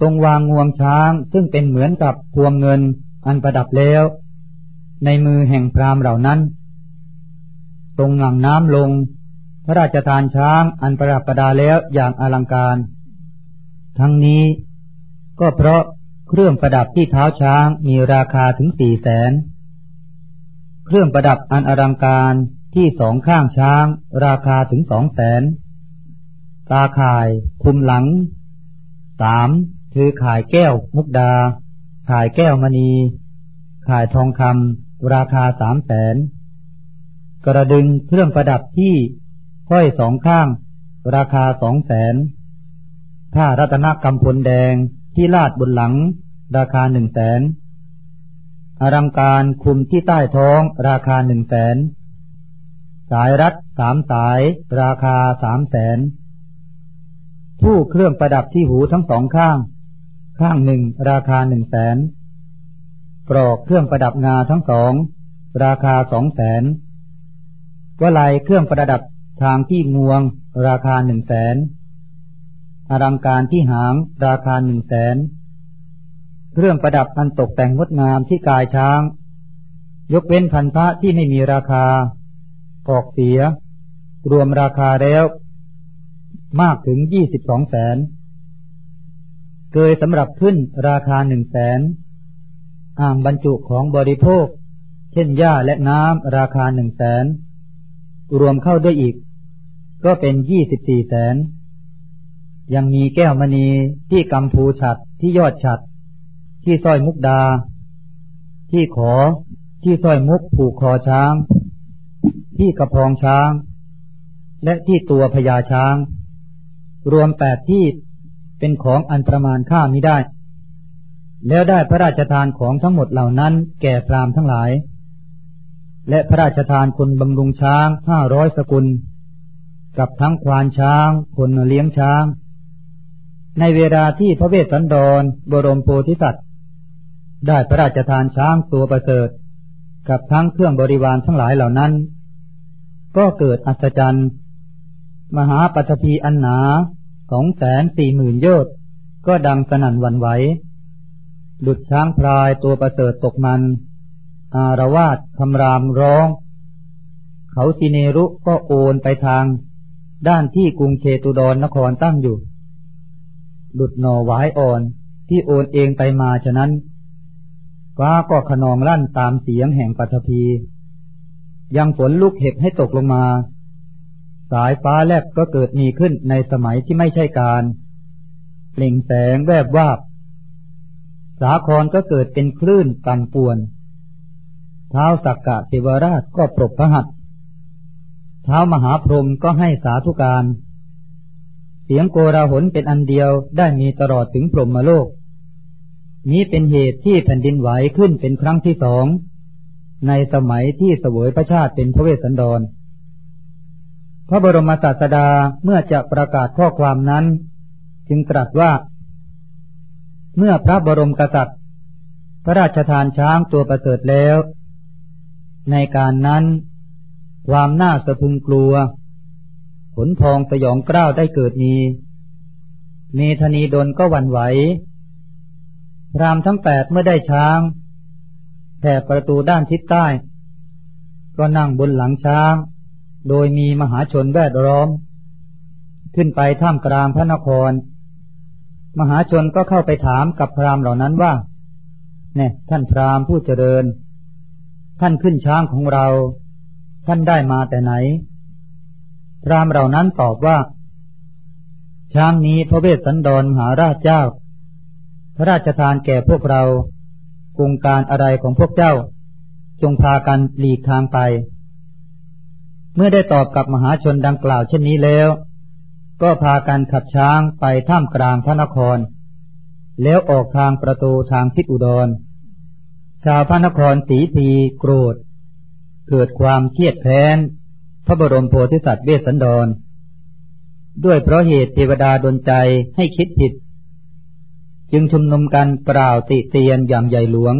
ทรงวางงวงช้างซึ่งเป็นเหมือนกับพวงเงินอันประดับแล้ว ในมือแห่งพรามเหล่านั้นตรงหลังน้ำลง พระราชทานช้างอันประดับประดาแล้วอย่างอลังการ ทั้งนี้ก็เพราะเครื่องประดับที่เท้าช้างมีราคาถึงสี่แสน เครื่องประดับอันอลังการที่สองข้างช้างราคาถึงสองแสน ตาข่าย คุมหลังสามคือข่ายแก้ว มุกดา ข่ายแก้วมณี ข่ายทองคำราคาสามแสน กระดึงเครื่องประดับที่ห้อยสองข้าง ราคาสองแสนผ้ารัตนกำพลแดงที่ลาดบนหลัง ราคาหนึ่งแสนอลังการคุมที่ใต้ท้องราคาหนึ่งแสน สายรัดสามสาย ราคาสามแสน ผู้เครื่องประดับที่หูทั้งสองข้าง ข้างหนึ่งราคาหนึ่งแสนกรอกเครื่องประดับงาทั้งสอง ราคาสองแสนวลัยเครื่องประดับทางที่งวง ราคาหนึ่งแสนอลังการที่หางราคาหนึ่งแสนเครื่องประดับอันตกแต่งงดงามที่กายช้าง ยกเว้นพันธะที่ไม่มีราคา ออกเสีย รวมราคาแล้ว มากถึงยี่สิบสองแสน เกยสำหรับขึ้นราคาหนึ่งแสน อ่างบรรจุของบริโภค เช่นหญ้าและน้ำราคาหนึ่งแสน รวมเข้าด้วยอีก ก็เป็นยี่สิบสี่แสน ยังมีแก้วมณีที่กำพูฉัดที่ยอดฉัด ที่สร้อยมุกดา ที่ขอที่สร้อยมุกผูกคอช้าง ที่กระพองช้าง และที่ตัวพญาช้าง รวมแปดที่เป็นของอันประมาณค่ามิได้ แล้วได้พระราชทานของทั้งหมดเหล่านั้นแก่พรามทั้งหลาย และพระราชทานคนบำรุงช้างห้าร้อยสกุล กับทั้งควานช้าง คนเลี้ยงช้าง ในเวลาที่พระเวสสันดร บรมโพธิสัตว์ ได้พระราชทานช้างตัวประเสริฐ กับทั้งเครื่องบริวารทั้งหลายเหล่านั้น ก็เกิดอัศจรรย์ มหาปัตภีอันหนาสองแสนสี่หมื่นโยชน์ก็ดังสนั่นวันไหวหลุดช้างพลายตัวประเสริฐตกมัน อารวาสคำรามร้อง เขาสิเนรุก็โอนไปทาง ด้านที่กรุงเชตุดรนครตั้งอยู่ หลุดหน่อหวายอ่อนที่โอนเองไปมาฉะนั้นฟ้าก็ขนองลั่นตามเสียงแห่งปัทภียังฝนลูกเห็บให้ตกลงมา สายฟ้าแลบก็เกิดมีขึ้นในสมัยที่ไม่ใช่การเปล่งแสงแวบวาบ สาครก็เกิดเป็นคลื่นตันป่วน เท้าสักกะเทวราชก็ปรบพระหัตเท้ามหาพรหมก็ให้สาธุการ เสียงโกราหนเป็นอันเดียวได้มีตลอดถึงพรหมโลก นี้เป็นเหตุที่แผ่นดินไหวขึ้นเป็นครั้งที่สอง ในสมัยที่เสวยพระชาติเป็นพระเวสสันดร ระบรมศาสดาเมื่อจะประกาศข้อความนั้น จึงตรัสว่า เมื่อพระบรมกษัตริย์ พระราชทานช้างตัวประเสริฐแล้ว ในการนั้น ความน่าสะพึงกลัว ขนพองสยองกล้าวได้เกิดมี เมธนีดนก็วันไหว พรามทั้งแปดเมื่อได้ช้างแถบประตูด้านทิศใต้ ก็นั่งบนหลังช้าง โดยมีมหาชนแวดล้อม ขึ้นไปท่ามกลางพระนคร มหาชนก็เข้าไปถามกับพรามเหล่านั้นว่า เนี่ย ท่านพรามผู้เจริญ ท่านขึ้นช้างของเรา ท่านได้มาแต่ไหน พรามเหล่านั้นตอบว่า ช้างนี้พระเวสสันดรมหาราชเจ้า พระราชทานแก่พวกเรากรุงการอะไรของพวกเจ้า จงพากันหลีกทางไป เมื่อได้ตอบกับมหาชนดังกล่าวเช่นนี้แล้ว ก็พากันขับช้างไปท่ามกลางพระนคร แล้วออกทางประตูทางทิศอุดร ชาวพระนครสีพีโกรธ เกิดความเครียดแค้น พระบรมโพธิสัตว์เวสสันดร ด้วยเพราะเหตุเทวดาดนใจให้คิดผิด จึงชุมนุมกันกล่าวติเตียนอย่างใหญ่หลวง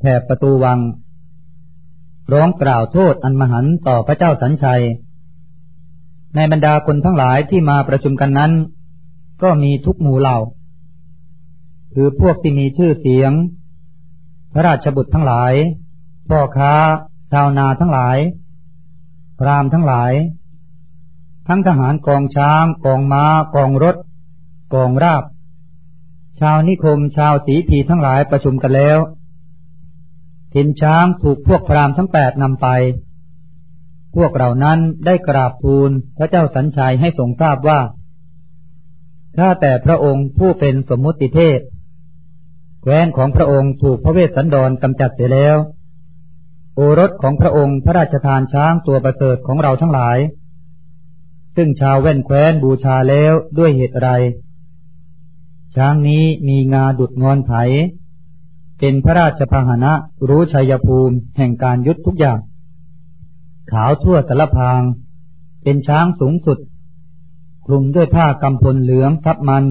แถบประตูวัง ร้องกล่าวโทษอันมหันต่อพระเจ้าสัญชัย ในบรรดาคนทั้งหลายที่มาประชุมกันนั้น ก็มีทุกหมู่เหล่า คือพวกที่มีชื่อเสียง พระราชบุตรทั้งหลาย พ่อค้า ชาวนาทั้งหลาย พรามทั้งหลาย ทั้งทหารกองช้าง กองมา้า กองรถ กองราบ ชาวนิคม ชาวสีพีทั้งหลายประชุมกันแล้ว ทินช้างถูกพวกพรามทั้งแปดนำไป พวกเรานั้นได้กราบทูลพระเจ้าสัญชัยให้ทรงทราบว่า ถ้าแต่พระองค์ผู้เป็นสมมุติเทพแคว้นของพระองค์ถูกพระเวสสันดรกำจัดเสียแล้ว โอรสของพระองค์พระราชทานช้างตัวประเสริฐของเราทั้งหลาย ซึ่งชาวแว่นแคว้นบูชาแล้วด้วยเหตุไรช้างนี้มีงาดุดงอนไถ เป็นพระราชพาหนะรู้ชัยภูมิแห่งการยุดทุกอย่าง ขาวทั่วสารพาง เป็นช้างสูงสุด คลุมด้วยผ้ากำพลเหลืองทับมัน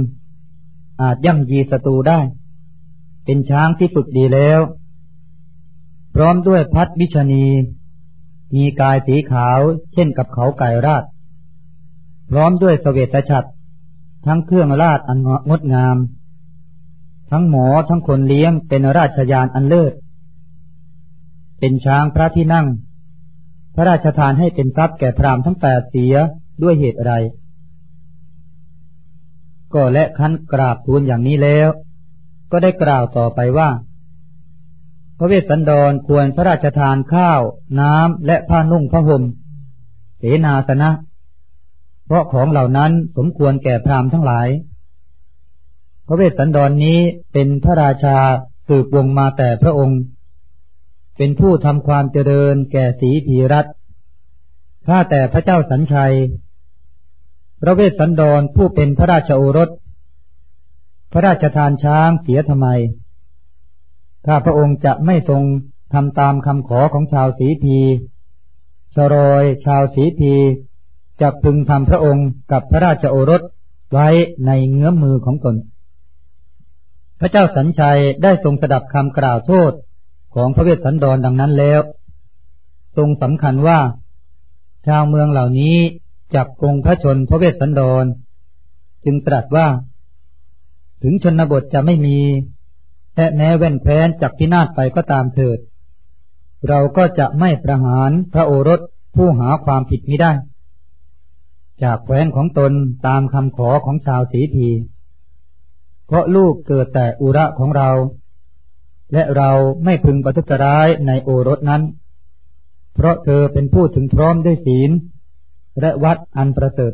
อาจย่ำยีศัตรูได้ เป็นช้างที่ฝึกดีแล้ว พร้อมด้วยพัดวิชนี มีกายสีขาวเช่นกับเขาไก่ราดพร้อมด้วยสเวตฉัตรทั้งเครื่องราชอันงดงาม ทั้งหมอทั้งคนเลี้ยงเป็นราชยานอันเลิศ เป็นช้างพระที่นั่ง พระราชทานให้เป็นทรัพย์แก่พรามทั้งแปดเสียด้วยเหตุอะไร ก็และคันกราบทูลอย่างนี้แล้ว ก็ได้กล่าวต่อไปว่า พระเวสสันดรควรพระราชทานข้าว น้ำและผ้านุ่งผ้าห่มเสนาสนะ เพราะของเหล่านั้นสมควรแก่พราหมณ์ทั้งหลาย พระเวสสันดรนนี้เป็นพระราชาสืบวงมาแต่พระองค์ เป็นผู้ทำความเจริญแก่สีพีรัตข้าแต่พระเจ้าสัญชัย พระเวสสันดรผู้เป็นพระราชโอรส พระราชทานช้างเสียทำไม ถ้าพระองค์จะไม่ทรงทำตามคำขอของชาวสีพีชรอยชาวสีพีจะพึงทำพระองค์กับพระราชโอรสไว้ในเงื้อมมือของตน พระเจ้าสัญชัยได้ทรงสดับคำกล่าวโทษของพระเวสสันดรดังนั้นแล้ว ทรงสำคัญว่า ชาวเมืองเหล่านี้จับกรงพระชนพระเวสสันดร จึงตรัสว่า ถึงชนบทจะไม่มีและแม้แว่นแคว้นจักพินาศไปก็ตามเถิด เราก็จะไม่ประหารพระโอรสผู้หาความผิดไม่ได้ จากแคว้นของตนตามคำขอของชาวสีพี เพราะลูกเกิดแต่อุระของเรา และเราไม่พึงประทุษร้ายในโอรสนั้น เพราะเธอเป็นผู้ถึงพร้อมด้วยศีล และวัดอันประเสริฐ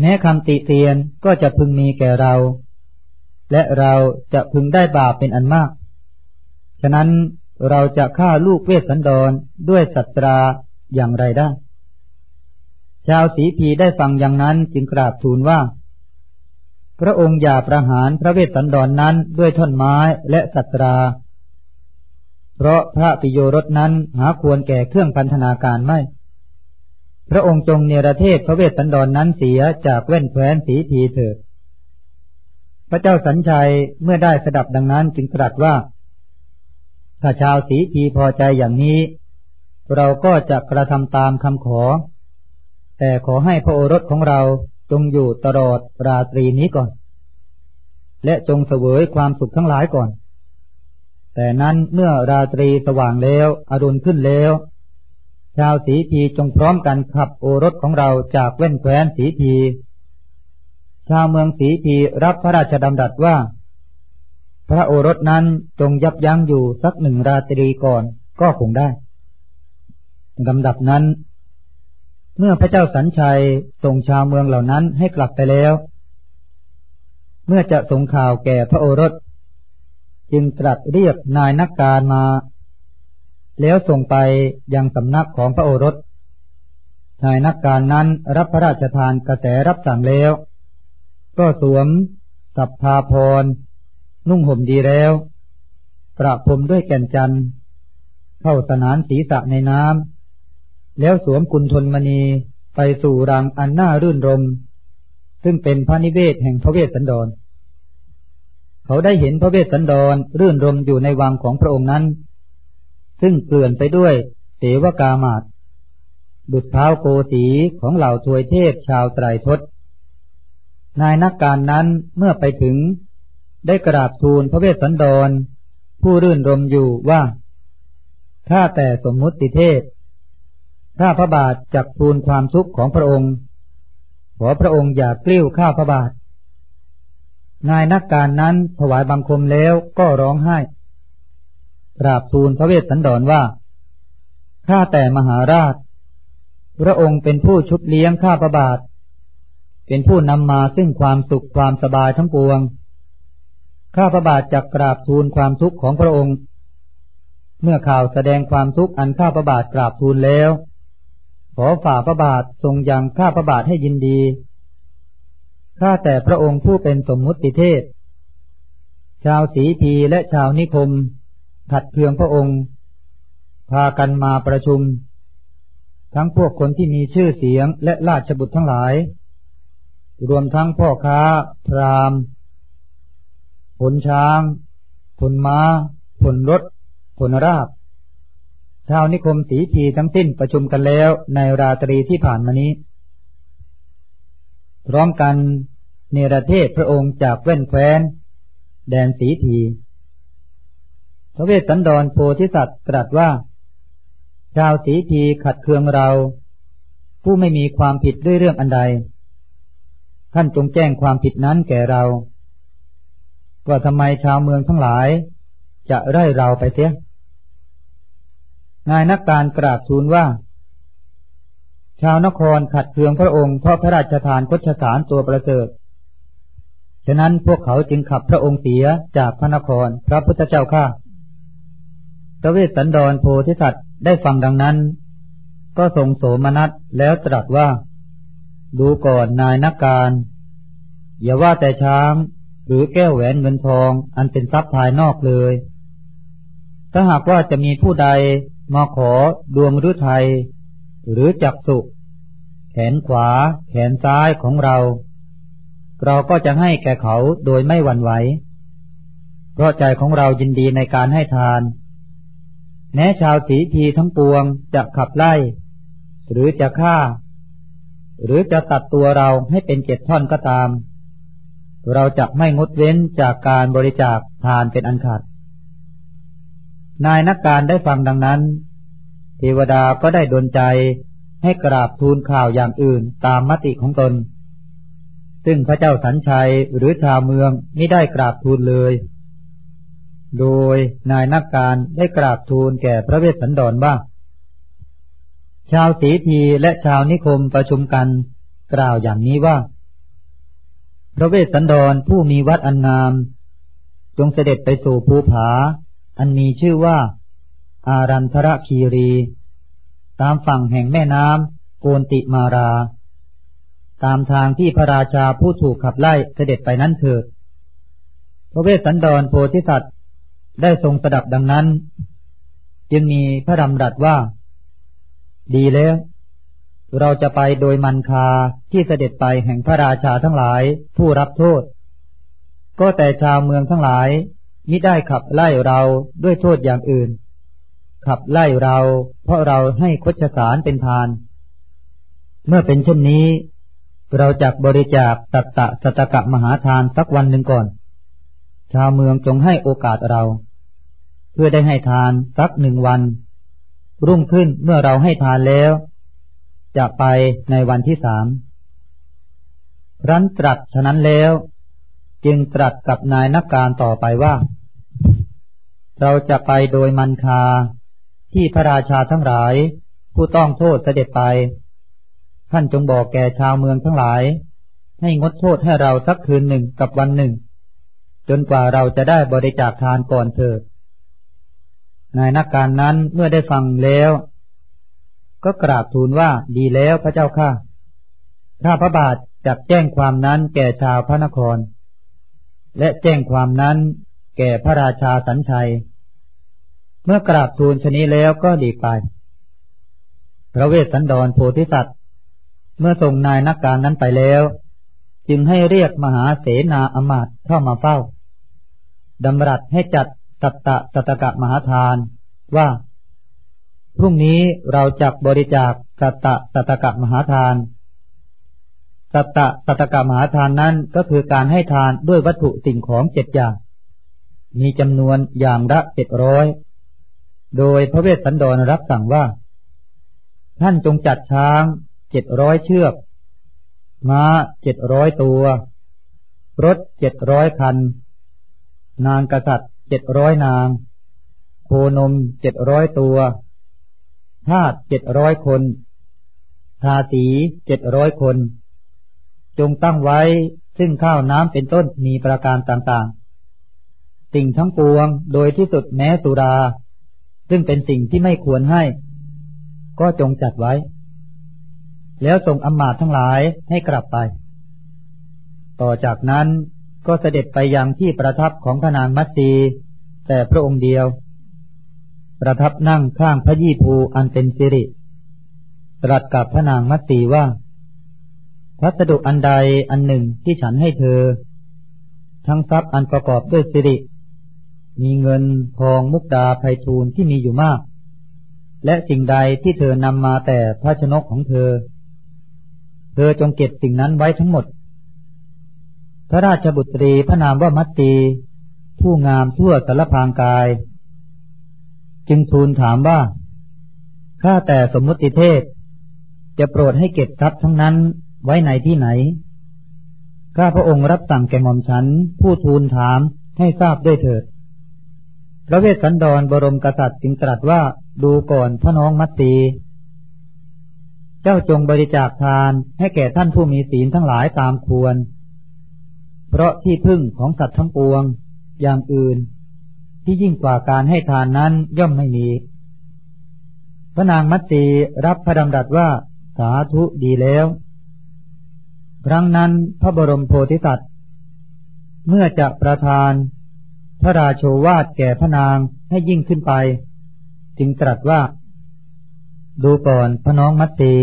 แม้คำติเตียนก็จะพึงมีแก่เรา และเราจะพึงได้บาปเป็นอันมาก ฉะนั้นเราจะฆ่าลูกเวสสันดรด้วยสัตราอย่างไรได้ ชาวสีพีได้ฟังอย่างนั้นจึงกราบทูลว่า พระองค์อย่าประหารพระเวสสันดรนนั้นด้วยท่อนไม้และสัตรา เพราะพระปิโยรสนั้นหาควรแก่เครื่องพันธนาการไม่ พระองค์จงเนรเทศพระเวสสันดรนนั้นเสียจากแว่นแคว้นสีพีเถิด พระเจ้าสัญชัยเมื่อได้สดับดังนั้นจึงตรัสว่า ถ้าชาวสีพีพอใจอย่างนี้ เราก็จะกระทำตามคำขอ แต่ขอให้พระโอรสของเรา จงอยู่ตลอดราตรีนี้ก่อน และจงเสวยความสุขทั้งหลายก่อน แต่นั้นเมื่อราตรีสว่างแล้วอรุณขึ้นแล้ว ชาวสีพีจงพร้อมกันขับโอรสของเราจากเว้นแคว้นสีพี ชาวเมืองสีพีรับพระราชดำรัสว่า พระโอรสนั้นจงยับยั้งอยู่สักหนึ่งราตรีก่อนก็คงได้ลำดับนั้น เมื่อพระเจ้าสัญชัยส่งชาวเมืองเหล่านั้นให้กลับไปแล้ว เมื่อจะส่งข่าวแก่พระโอรส จึงตรัสเรียกนายนักการมา แล้วส่งไปยังสำนักของพระโอรส นายนักการนั้นรับพระราชทานกระแสรับสั่งแล้ว ก็สวม สับพาพร นุ่งห่มดีแล้ว ประพรมด้วยแก่นจันทร์เข้าสนานศีรษะในน้ำ แล้วสวมกุลทนมณีไปสู่รังอันน่ารื่นรม ซึ่งเป็นพระนิเวศแห่งพระเวสสันดร เขาได้เห็นพระเวสสันดรรื่นรมอยู่ในวังของพระองค์นั้น ซึ่งเกลื่อนไปด้วยเสวกามาตดุจเท้าโกสีของเหล่าทวยเทพชาวไตรทศ นายนักการนั้นเมื่อไปถึง ได้กราบทูลพระเวสสันดร ผู้รื่นรมอยู่ว่าถ้าแต่สมมุติเทพ ถ้าพระบาทจักทูลความทุกข์ของพระองค์ ขอพระองค์อย่ากลิ้วข้าพระบาท นายนักการนั้นถวายบังคมแล้วก็ร้องไห้ กราบทูลพระเวสสันดรว่า ข้าแต่มหาราช พระองค์เป็นผู้ชุบเลี้ยงข้าพระบาท เป็นผู้นำมาซึ่งความสุขความสบายทั้งปวง ข้าพระบาทจักกราบทูลความทุกข์ของพระองค์ เมื่อข่าวแสดงความทุกข์อันข้าพระบาทกราบทูลแล้ว ขอฝ่าพระบาททรงยังข้าพระบาทให้ยินดี ข้าแต่พระองค์ผู้เป็นสมมุติเทพ ชาวสีพีและชาวนิคม ขัดเคืองพระองค์ พากันมาประชุม ทั้งพวกคนที่มีชื่อเสียงและราชบุตรทั้งหลาย รวมทั้งพ่อค้า พรามผลช้าง ผลมา้า ผลรถ ผลราบ ชาวนิคมสีพีทั้งสิ้นประชุมกันแล้วในราตรีที่ผ่านมานี้ พร้อมกันเนรเทศพระองค์จากแว่นแคว้น แดนสีพีพระเวสสันดรโพธิสัตว์ตรัสว่า ชาวสีพีขัดเคืองเรา ผู้ไม่มีความผิดด้วยเรื่องอันใด ท่านจงแจ้งความผิดนั้นแก่เรา ว่าทำไมชาวเมืองทั้งหลาย จะไล่เราไปเสีย นายนักการกราบทูลว่า ชาวนครขัดเคืองพระองค์เพราะพระราชทานคชสารตัวประเสริฐ ฉะนั้นพวกเขาจึงขับพระองค์เสียจากพระนครพระพุทธเจ้าข้าพระเวสสันดรโพธิสัตว์ได้ฟังดังนั้น ก็ทรงโสมนัสแล้วตรัสว่า ดูก่อนนายนักการ อย่าว่าแต่ช้าง หรือแก้วแหวนเงินทองอันเป็นทรัพย์ภายนอกเลย ถ้าหากว่าจะมีผู้ใด มาขอดวงฤทัยหรือจักสุแขนขวา แขนซ้ายของเรา เราก็จะให้แก่เขาโดยไม่หวั่นไหว เพราะใจของเรายินดีในการให้ทาน แม้ชาวสีพีทั้งปวงจะขับไล่ หรือจะฆ่า หรือจะตัดตัวเราให้เป็นเจ็ดท่อนก็ตาม เราจะไม่งดเว้นจากการบริจาคทานเป็นอันขาด นายนักการได้ฟังดังนั้น เทวดาก็ได้ดลใจให้กราบทูลข่าวอย่างอื่นตามมติของตน ซึ่งพระเจ้าสัญชัยหรือชาวเมืองไม่ได้กราบทูลเลย โดยนายนักการได้กราบทูลแก่พระเวสสันดรบ้าชาวสีพีและชาวนิคมประชุมกันกล่าวอย่างนี้ว่า พระเวสสันดรผู้มีวัดอันงาม จงเสด็จไปสู่ภูผา อันมีชื่อว่า อารันทรคีรี ตามฝั่งแห่งแม่น้ำโกนติมารา ตามทางที่พระราชาผู้ถูกขับไล่เสด็จไปนั้นเถิด พระเวสสันดรโพธิสัตว์ได้ทรงสดับดังนั้น จึงมีพระดำรัสว่า ดีแล้ว เราจะไปโดยมันคาที่เสด็จไปแห่งพระราชาทั้งหลายผู้รับโทษ ก็แต่ชาวเมืองทั้งหลาย มิได้ขับไล่เราด้วยโทษอย่างอื่น ขับไล่เรา เพราะเราให้คชสารเป็นทาน เมื่อเป็นเช่นนี้ เราจักบริจาคสัตตะสตกะมหาทานสักวันหนึ่งก่อน ชาวเมืองจงให้โอกาสเรา เพื่อได้ให้ทานสักหนึ่งวัน รุ่งขึ้นเมื่อเราให้ทานแล้ว จะไปในวันที่สามรันตรัสฉะนั้นแล้ว จึงตรัสกับนายนักการต่อไปว่า เราจะไปโดยมันคา ที่พระราชาทั้งหลาย ผู้ต้องโทษเสด็จไป ท่านจงบอกแก่ชาวเมืองทั้งหลาย ให้งดโทษให้เราสักคืนหนึ่งกับวันหนึ่ง จนกว่าเราจะได้บริจาคทานก่อนเถิดนายนักการนั้นเมื่อได้ฟังแล้ว ก็กราบทูลว่าดีแล้วพระเจ้าข้าถ้าพระบาทจักแจ้งความนั้นแก่ชาวพระนคร และแจ้งความนั้นแก่พระราชาสัญชัย เมื่อกราบทูลชนี้แล้วก็ดีไป พระเวสสันดรโพธิสัตว์ เมื่อส่งนายนักการนั้นไปแล้ว จึงให้เรียกมหาเสนาอมาตเข้ามาเฝ้าดำรัสให้จัดสัตตะสัตกะมหาทานว่า พรุ่งนี้เราจับริจาคสัตตะสัตกะมหาทาน สัตตะสัตกะมหาทานนั้นก็คือการให้ทานด้วยวัตถุสิ่งของเจ็ดอย่าง มีจำนวนอย่างละเจ็ดร้อย โดยพระเวสสันดรรับสั่งว่า ท่านจงจัดช้างเจ็ดร้อยเชือก ม้าเจ็ดร้อยตัว รถเจ็ดร้อยคัน นางกษัตริย์เจ็ดร้อยนาง โคนมเจ็ดร้อยตัว ทาสเจ็ดร้อยคน ทาสีเจ็ดร้อยคน จงตั้งไว้ซึ่งข้าวน้ำเป็นต้นมีประการต่างๆ สิ่งทั้งปวงโดยที่สุดแม้สุรา ซึ่งเป็นสิ่งที่ไม่ควรให้ ก็จงจัดไว้ แล้วส่งอมาตทั้งหลายให้กลับไป ต่อจากนั้นก็เสด็จไปยังที่ประทับของพระนางมัตสีแต่พระองค์เดียว ประทับนั่งข้างพระยี่ภูอันเป็นสิริ ตรัสกับพระนางมัตสีว่า พัสดุอันใดอันหนึ่งที่ฉันให้เธอ ทั้งทรัพย์อันประกอบด้วยสิริ มีเงินทองมุกดาไพทูลที่มีอยู่มาก และสิ่งใดที่เธอนำมาแต่พระชนกของเธอ เธอจงเก็บสิ่งนั้นไว้ทั้งหมด พระราชบุตรีพระนามว่ามัตตี ผู้งามทั่วสารพางกาย จึงทูลถามว่าข้าแต่สมมุติเทพ จะโปรดให้เก็บทรัพย์ทั้งนั้นไว้ในที่ไหน ข้าพระองค์รับสั่งแก่หม่อมฉันผู้ทูลถามให้ทราบด้วยเถิด พระเวสสันดรบรมกษัตริย์จึงตรัสว่าดูก่อนพระน้องมัตสีเจ้าจงบริจาคทานให้แก่ท่านผู้มีศีลทั้งหลายตามควร เพราะที่พึ่งของสัตว์ทั้งปวงอย่างอื่น ที่ยิ่งกว่าการให้ทานนั้นย่อมไม่มี พระนางมัตสีรับพระดำรัสว่าสาธุดีแล้ว ครั้งนั้นพระบรมโพธิสัตว์ เมื่อจะประทาน พระราโชวาทแก่พระนางให้ยิ่งขึ้นไป จึงตรัสว่า ดูก่อนพระน้องมัตสี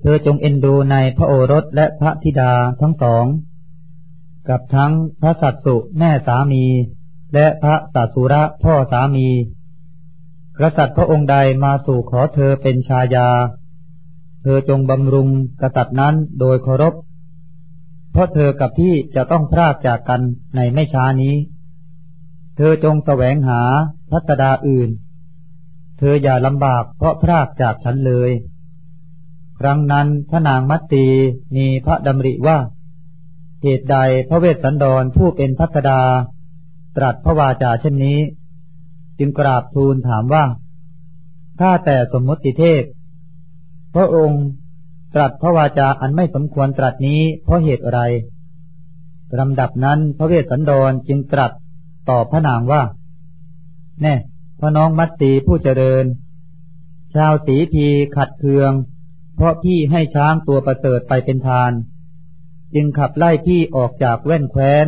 เธอจงเอ็นดูในพระโอรสและพระธิดาทั้งสอง กับทั้งพระสัตสุแม่สามี และพระสัสุระพ่อสามีกษัตริย์พระองค์ใดมาสู่ขอเธอเป็นชายา เธอจงบำรุงกษัตริย์นั้นโดยเคารพ เพราะเธอกับพี่จะต้องพรากจากกันในไม่ช้านี้ เธอจงแสวงหาพัสดาอื่น เธออย่าลำบากเพราะพรากจากฉันเลย ครั้งนั้นพระนางมัตตีมีพระดำริว่าเหตุใดพระเวสสันดรผู้เป็นพัสดา ตรัสพระวาจาเช่นนี้ จึงกราบทูลถามว่าถ้าแต่สมมติเทพ พระองค์ตรัสพระวาจาอันไม่สมควรตรัสนี้เพราะเหตุอะไรลำดับนั้นพระเวสสันดรจึงตรัส ตอบพระนางว่า แน่พระน้องมัตสีผู้เจริญ ชาวสีพีขัดเคือง เพราะพี่ให้ช้างตัวประเสริฐไปเป็นทาน จึงขับไล่พี่ออกจากแว่นแคว้น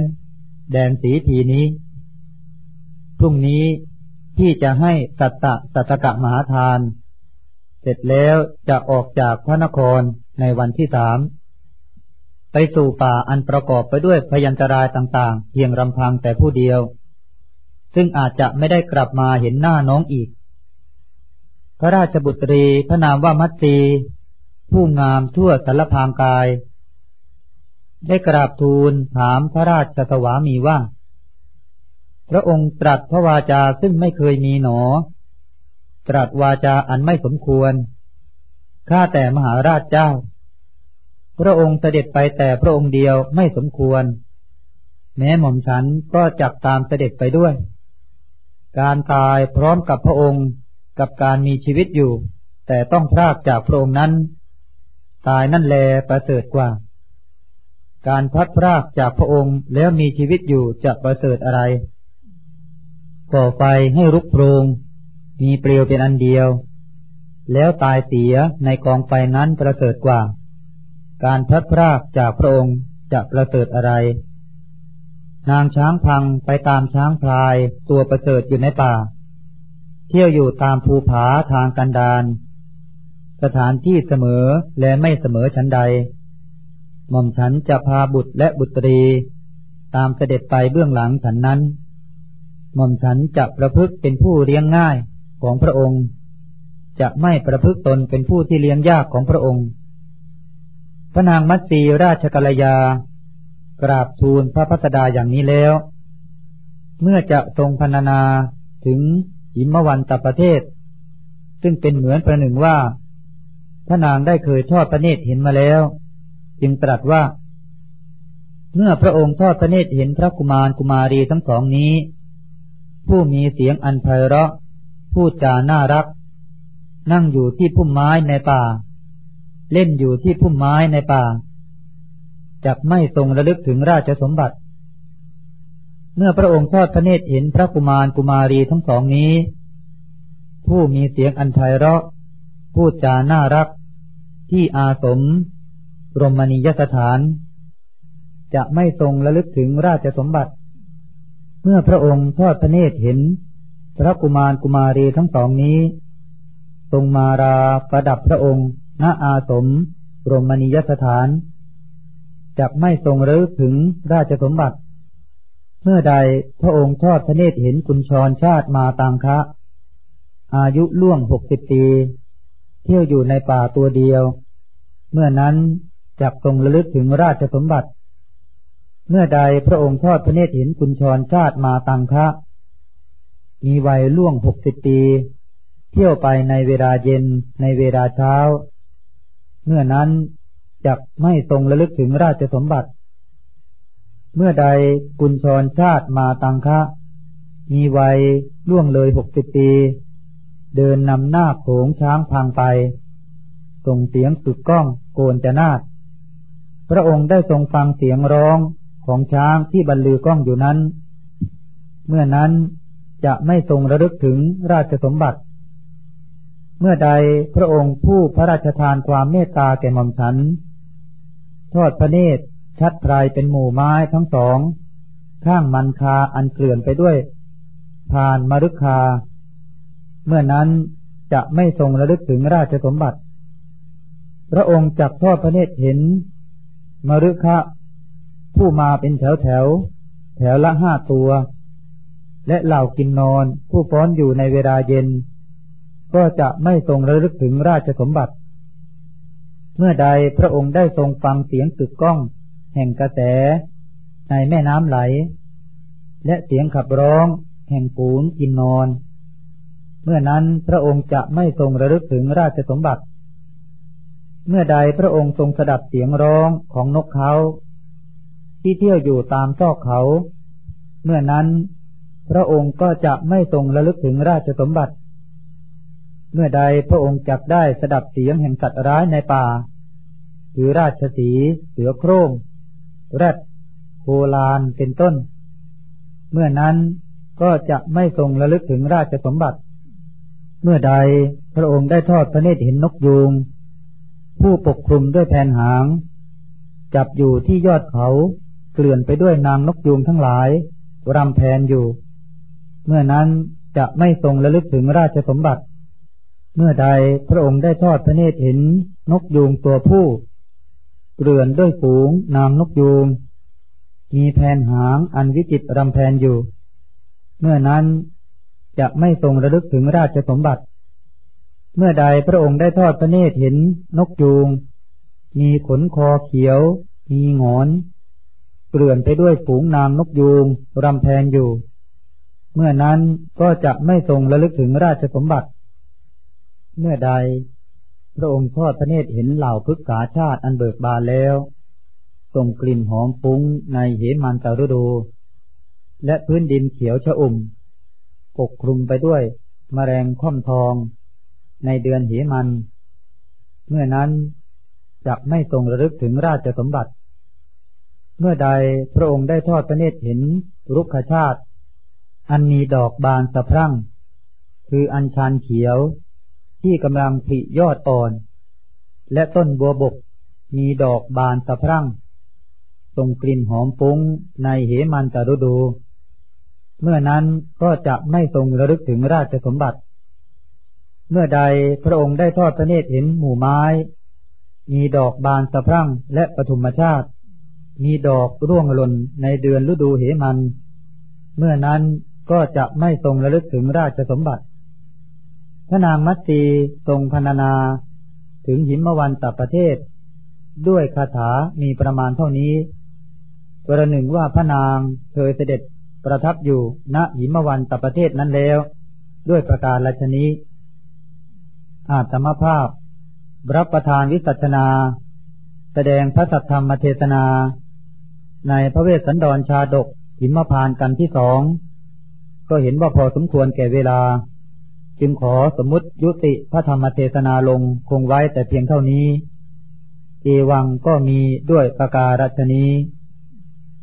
แดนสีพีนี้ พรุ่งนี้พี่จะให้สัตตะสัตกะมหาทาน เสร็จแล้วจะออกจากพระนครในวันที่สามไปสู่ป่าอันประกอบไปด้วยพยันตรายต่างๆ เพียงรำพังแต่ผู้เดียว ซึ่งอาจจะไม่ได้กลับมาเห็นหน้าน้องอีก พระราชบุตรีพระนามว่ามัตสีผู้งามทั่วสารพางกาย ได้กราบทูลถามพระราชสวามีว่า พระองค์ตรัสพระวาจาซึ่งไม่เคยมีหนอ ตรัสวาจาอันไม่สมควร ข้าแต่มหาราชเจ้า พระองค์เสด็จไปแต่พระองค์เดียวไม่สมควร แม้หม่อมฉันก็จักตามเสด็จไปด้วย การตายพร้อมกับพระองค์กับการมีชีวิตอยู่ แต่ต้องพรากจากพระองค์นั้น ตายนั่นแลประเสริฐกว่า การพัดพรากจากพระองค์แล้วมีชีวิตอยู่จะประเสริฐอะไร ก่อไฟให้รุกโพรงมีเปลวเป็นอันเดียว แล้วตายเสียในกองไฟนั้นประเสริฐกว่า การพัดพรากจากพระองค์จะประเสริฐอะไร นางช้างพังไปตามช้างพลายตัวประเสริฐอยู่ในป่า เที่ยวอยู่ตามภูผาทางกันดานสถานที่เสมอและไม่เสมอชั้นใด หม่อมฉันจะพาบุตรและบุตรี ตามเสด็จไปเบื้องหลังฉันนั้น หม่อมฉันจะประพฤกเป็นผู้เลี้ยงง่ายของพระองค์ จะไม่ประพฤติตนเป็นผู้ที่เลี้ยงยากของพระองค์ พระนางมัตสีราชกัลยา กราบทูลพระพัสดาอย่างนี้แล้ว เมื่อจะทรงพรรณนาถึงหิมวันตประเทศ ซึ่งเป็นเหมือนประหนึ่งว่า พระนางได้เคยทอดพระเนตรเห็นมาแล้ว จึงตรัสว่า เมื่อพระองค์ทอดพระเนตรเห็นพระกุมารกุมารีทั้งสองนี้ ผู้มีเสียงอันไพเราะพูดจาน่ารัก นั่งอยู่ที่พุ่มไม้ในป่า เล่นอยู่ที่พุ่มไม้ในป่า จักไม่ทรงระลึกถึงราชสมบัติ เมื่อพระองค์ทอดพระเนตรเห็นพระกุมารกุมารีทั้งสองนี้ ผู้มีเสียงอันไพเราะ พูดจาน่ารัก ที่อาสมรมณียสถาน จะไม่ทรงระลึกถึงราชสมบัติ เมื่อพระองค์ทอดพระเนตรเห็น พระกุมารกุมารีทั้งสองนี้ ทรงมาราประดับพระองค์ณอาสมรมณียสถาน จะไม่ทรงระลึกถึงราชสมบัติ เมื่อใดพระองค์ทอดพระเนตรเห็นกุญชรชาติมาตังคะอายุล่วงหกสิบปี เที่ยวอยู่ในป่าตัวเดียว เมื่อนั้นจักทรงระลึกถึงราชสมบัติ เมื่อใดพระองค์ทอดพระเนตรเห็นกุญชรชาติมาตังคะมีวัยล่วงหกสิบปี เที่ยวไปในเวลาเย็นในเวลาเช้า เมื่อนั้น จักไม่ทรงระลึกถึงราชสมบัติ เมื่อใดกุญชรชาติมาตังคะ มีวัยล่วงเลยหกสิบปี เดินนำหน้าโขงช้างพังไป ส่งเสียงสุดก้องโกนจะนาดพระองค์ได้ทรงฟังเสียงร้องของช้างที่บรรลือก้องอยู่นั้น เมื่อนั้นจะไม่ทรงระลึกถึงราชสมบัติ เมื่อใดพระองค์ผู้พระราชทานความเมตตาแก่หม่อมฉัน ทอดพระเนตร ชัดไพรเป็นหมู่ไม้ทั้งสอง ข้างมันคาอันเกลื่อนไปด้วยผ่านมรุคา เมื่อนั้นจะไม่ทรงระลึกถึงราชสมบัติ พระองค์จับทอดพระเนตรเห็น มรุคะผู้มาเป็นแถวแถว แถวละห้าตัว และเหล่ากินนอนผู้ฟ้อนอยู่ในเวลาเย็น ก็จะไม่ทรงระลึกถึงราชสมบัติ เมื่อใดพระองค์ได้ทรงฟังเสียงตึกก้อง แห่งกระแส ในแม่น้ำไหล และเสียงขับร้อง แห่งปูนกินนอน เมื่อนั้นพระองค์จะไม่ทรงระลึกถึงราชสมบัติ เมื่อใดพระองค์ทรงสดับเสียงร้องของนกเขา ที่เที่ยวอยู่ตามซอกเขา เมื่อนั้น พระองค์ก็จะไม่ทรงระลึกถึงราชสมบัติ เมื่อใดพระองค์จักได้สดับเสียงแห่งสัตว์ร้ายในป่าหรือราชสี เสือโคร่งแรดโคลานเป็นต้น เมื่อนั้นก็จะไม่ทรงระลึกถึงราชสมบัติ เมื่อใดพระองค์ได้ทอดพระเนตรเห็นนกยูงผู้ปกคลุมด้วยแผ่นหาง จับอยู่ที่ยอดเขาเกลื่อนไปด้วยนางนกยูงทั้งหลายรำแพนอยู่ เมื่อนั้นจะไม่ทรงระลึกถึงราชสมบัติ เมื่อใดพระองค์ได้ทอดพระเนตรเห็นนกยูงตัวผู้ เกลื่อนด้วยฝูงนางนกยูง มีแผ่นหางอันวิจิตรำแพนอยู่ เมื่อนั้นจะไม่ทรงระลึกถึงราชสมบัติ เมื่อใดพระองค์ได้ทอดพระเนตรเห็นนกยูง มีขนคอเขียว มีงอน เกลื่อนไปด้วยฝูงนางนกยูงรำแพนอยู่ เมื่อนั้นก็จะไม่ทรงระลึกถึงราชสมบัติ เมื่อใด พระองค์ทอดพระเนตรเห็นเหล่าพึกษาชาติอันเบิกบานแล้วส่งกลิ่นหอมฟุ้งในเหมันตาฤดู และพื้นดินเขียวชะอุ่มปกคลุมไปด้วยมแมลงค่อมทอง ในเดือนเหมัน เมื่อนั้นจะไม่ทรงระลึกถึงราชสมบัติ เมื่อใดพระองค์ได้ทอดพระเนตรเห็นรุกขชาติ อันมีดอกบานสะพรั่ง คืออัญชันเขียว ที่กำลังผลิยอดอ่อน และต้นบัวบกมีดอกบานสะพรั่งส่งกลิ่นหอมฟุ้งในเหมันตฤดู เมื่อนั้นก็จะไม่ทรงระลึกถึงราชสมบัติ เมื่อใดพระองค์ได้ทอดพระเนตรเห็นหมู่ไม้ มีดอกบานสะพรั่งและปฐุมชาติ มีดอกร่วงหล่นในเดือนฤดูเหมัน เมื่อนั้นก็จะไม่ทรงระลึกถึงราชสมบัติ พระนางมัตสีทรงพรรณนาถึงหิมวันตประเทศ ด้วยคาถามีประมาณเท่านี้ประหนึ่งว่าพระนางเคยเสด็จประทับอยู่ณหิมวันตประเทศนั้นแล้ว ด้วยประการราชนี้ อาตมภาพ รับประทานวิสัชนา แสดงพระสัทธรรมเทศนา ในพระเวสสันดรชาดกหิมพานกันที่สอง ก็เห็นว่าพอสมควรแก่เวลา จึงขอสมมติยุติพระธรรมเทศนาลงคงไว้แต่เพียงเท่านี้ เอวังก็มีด้วยประการฉนี้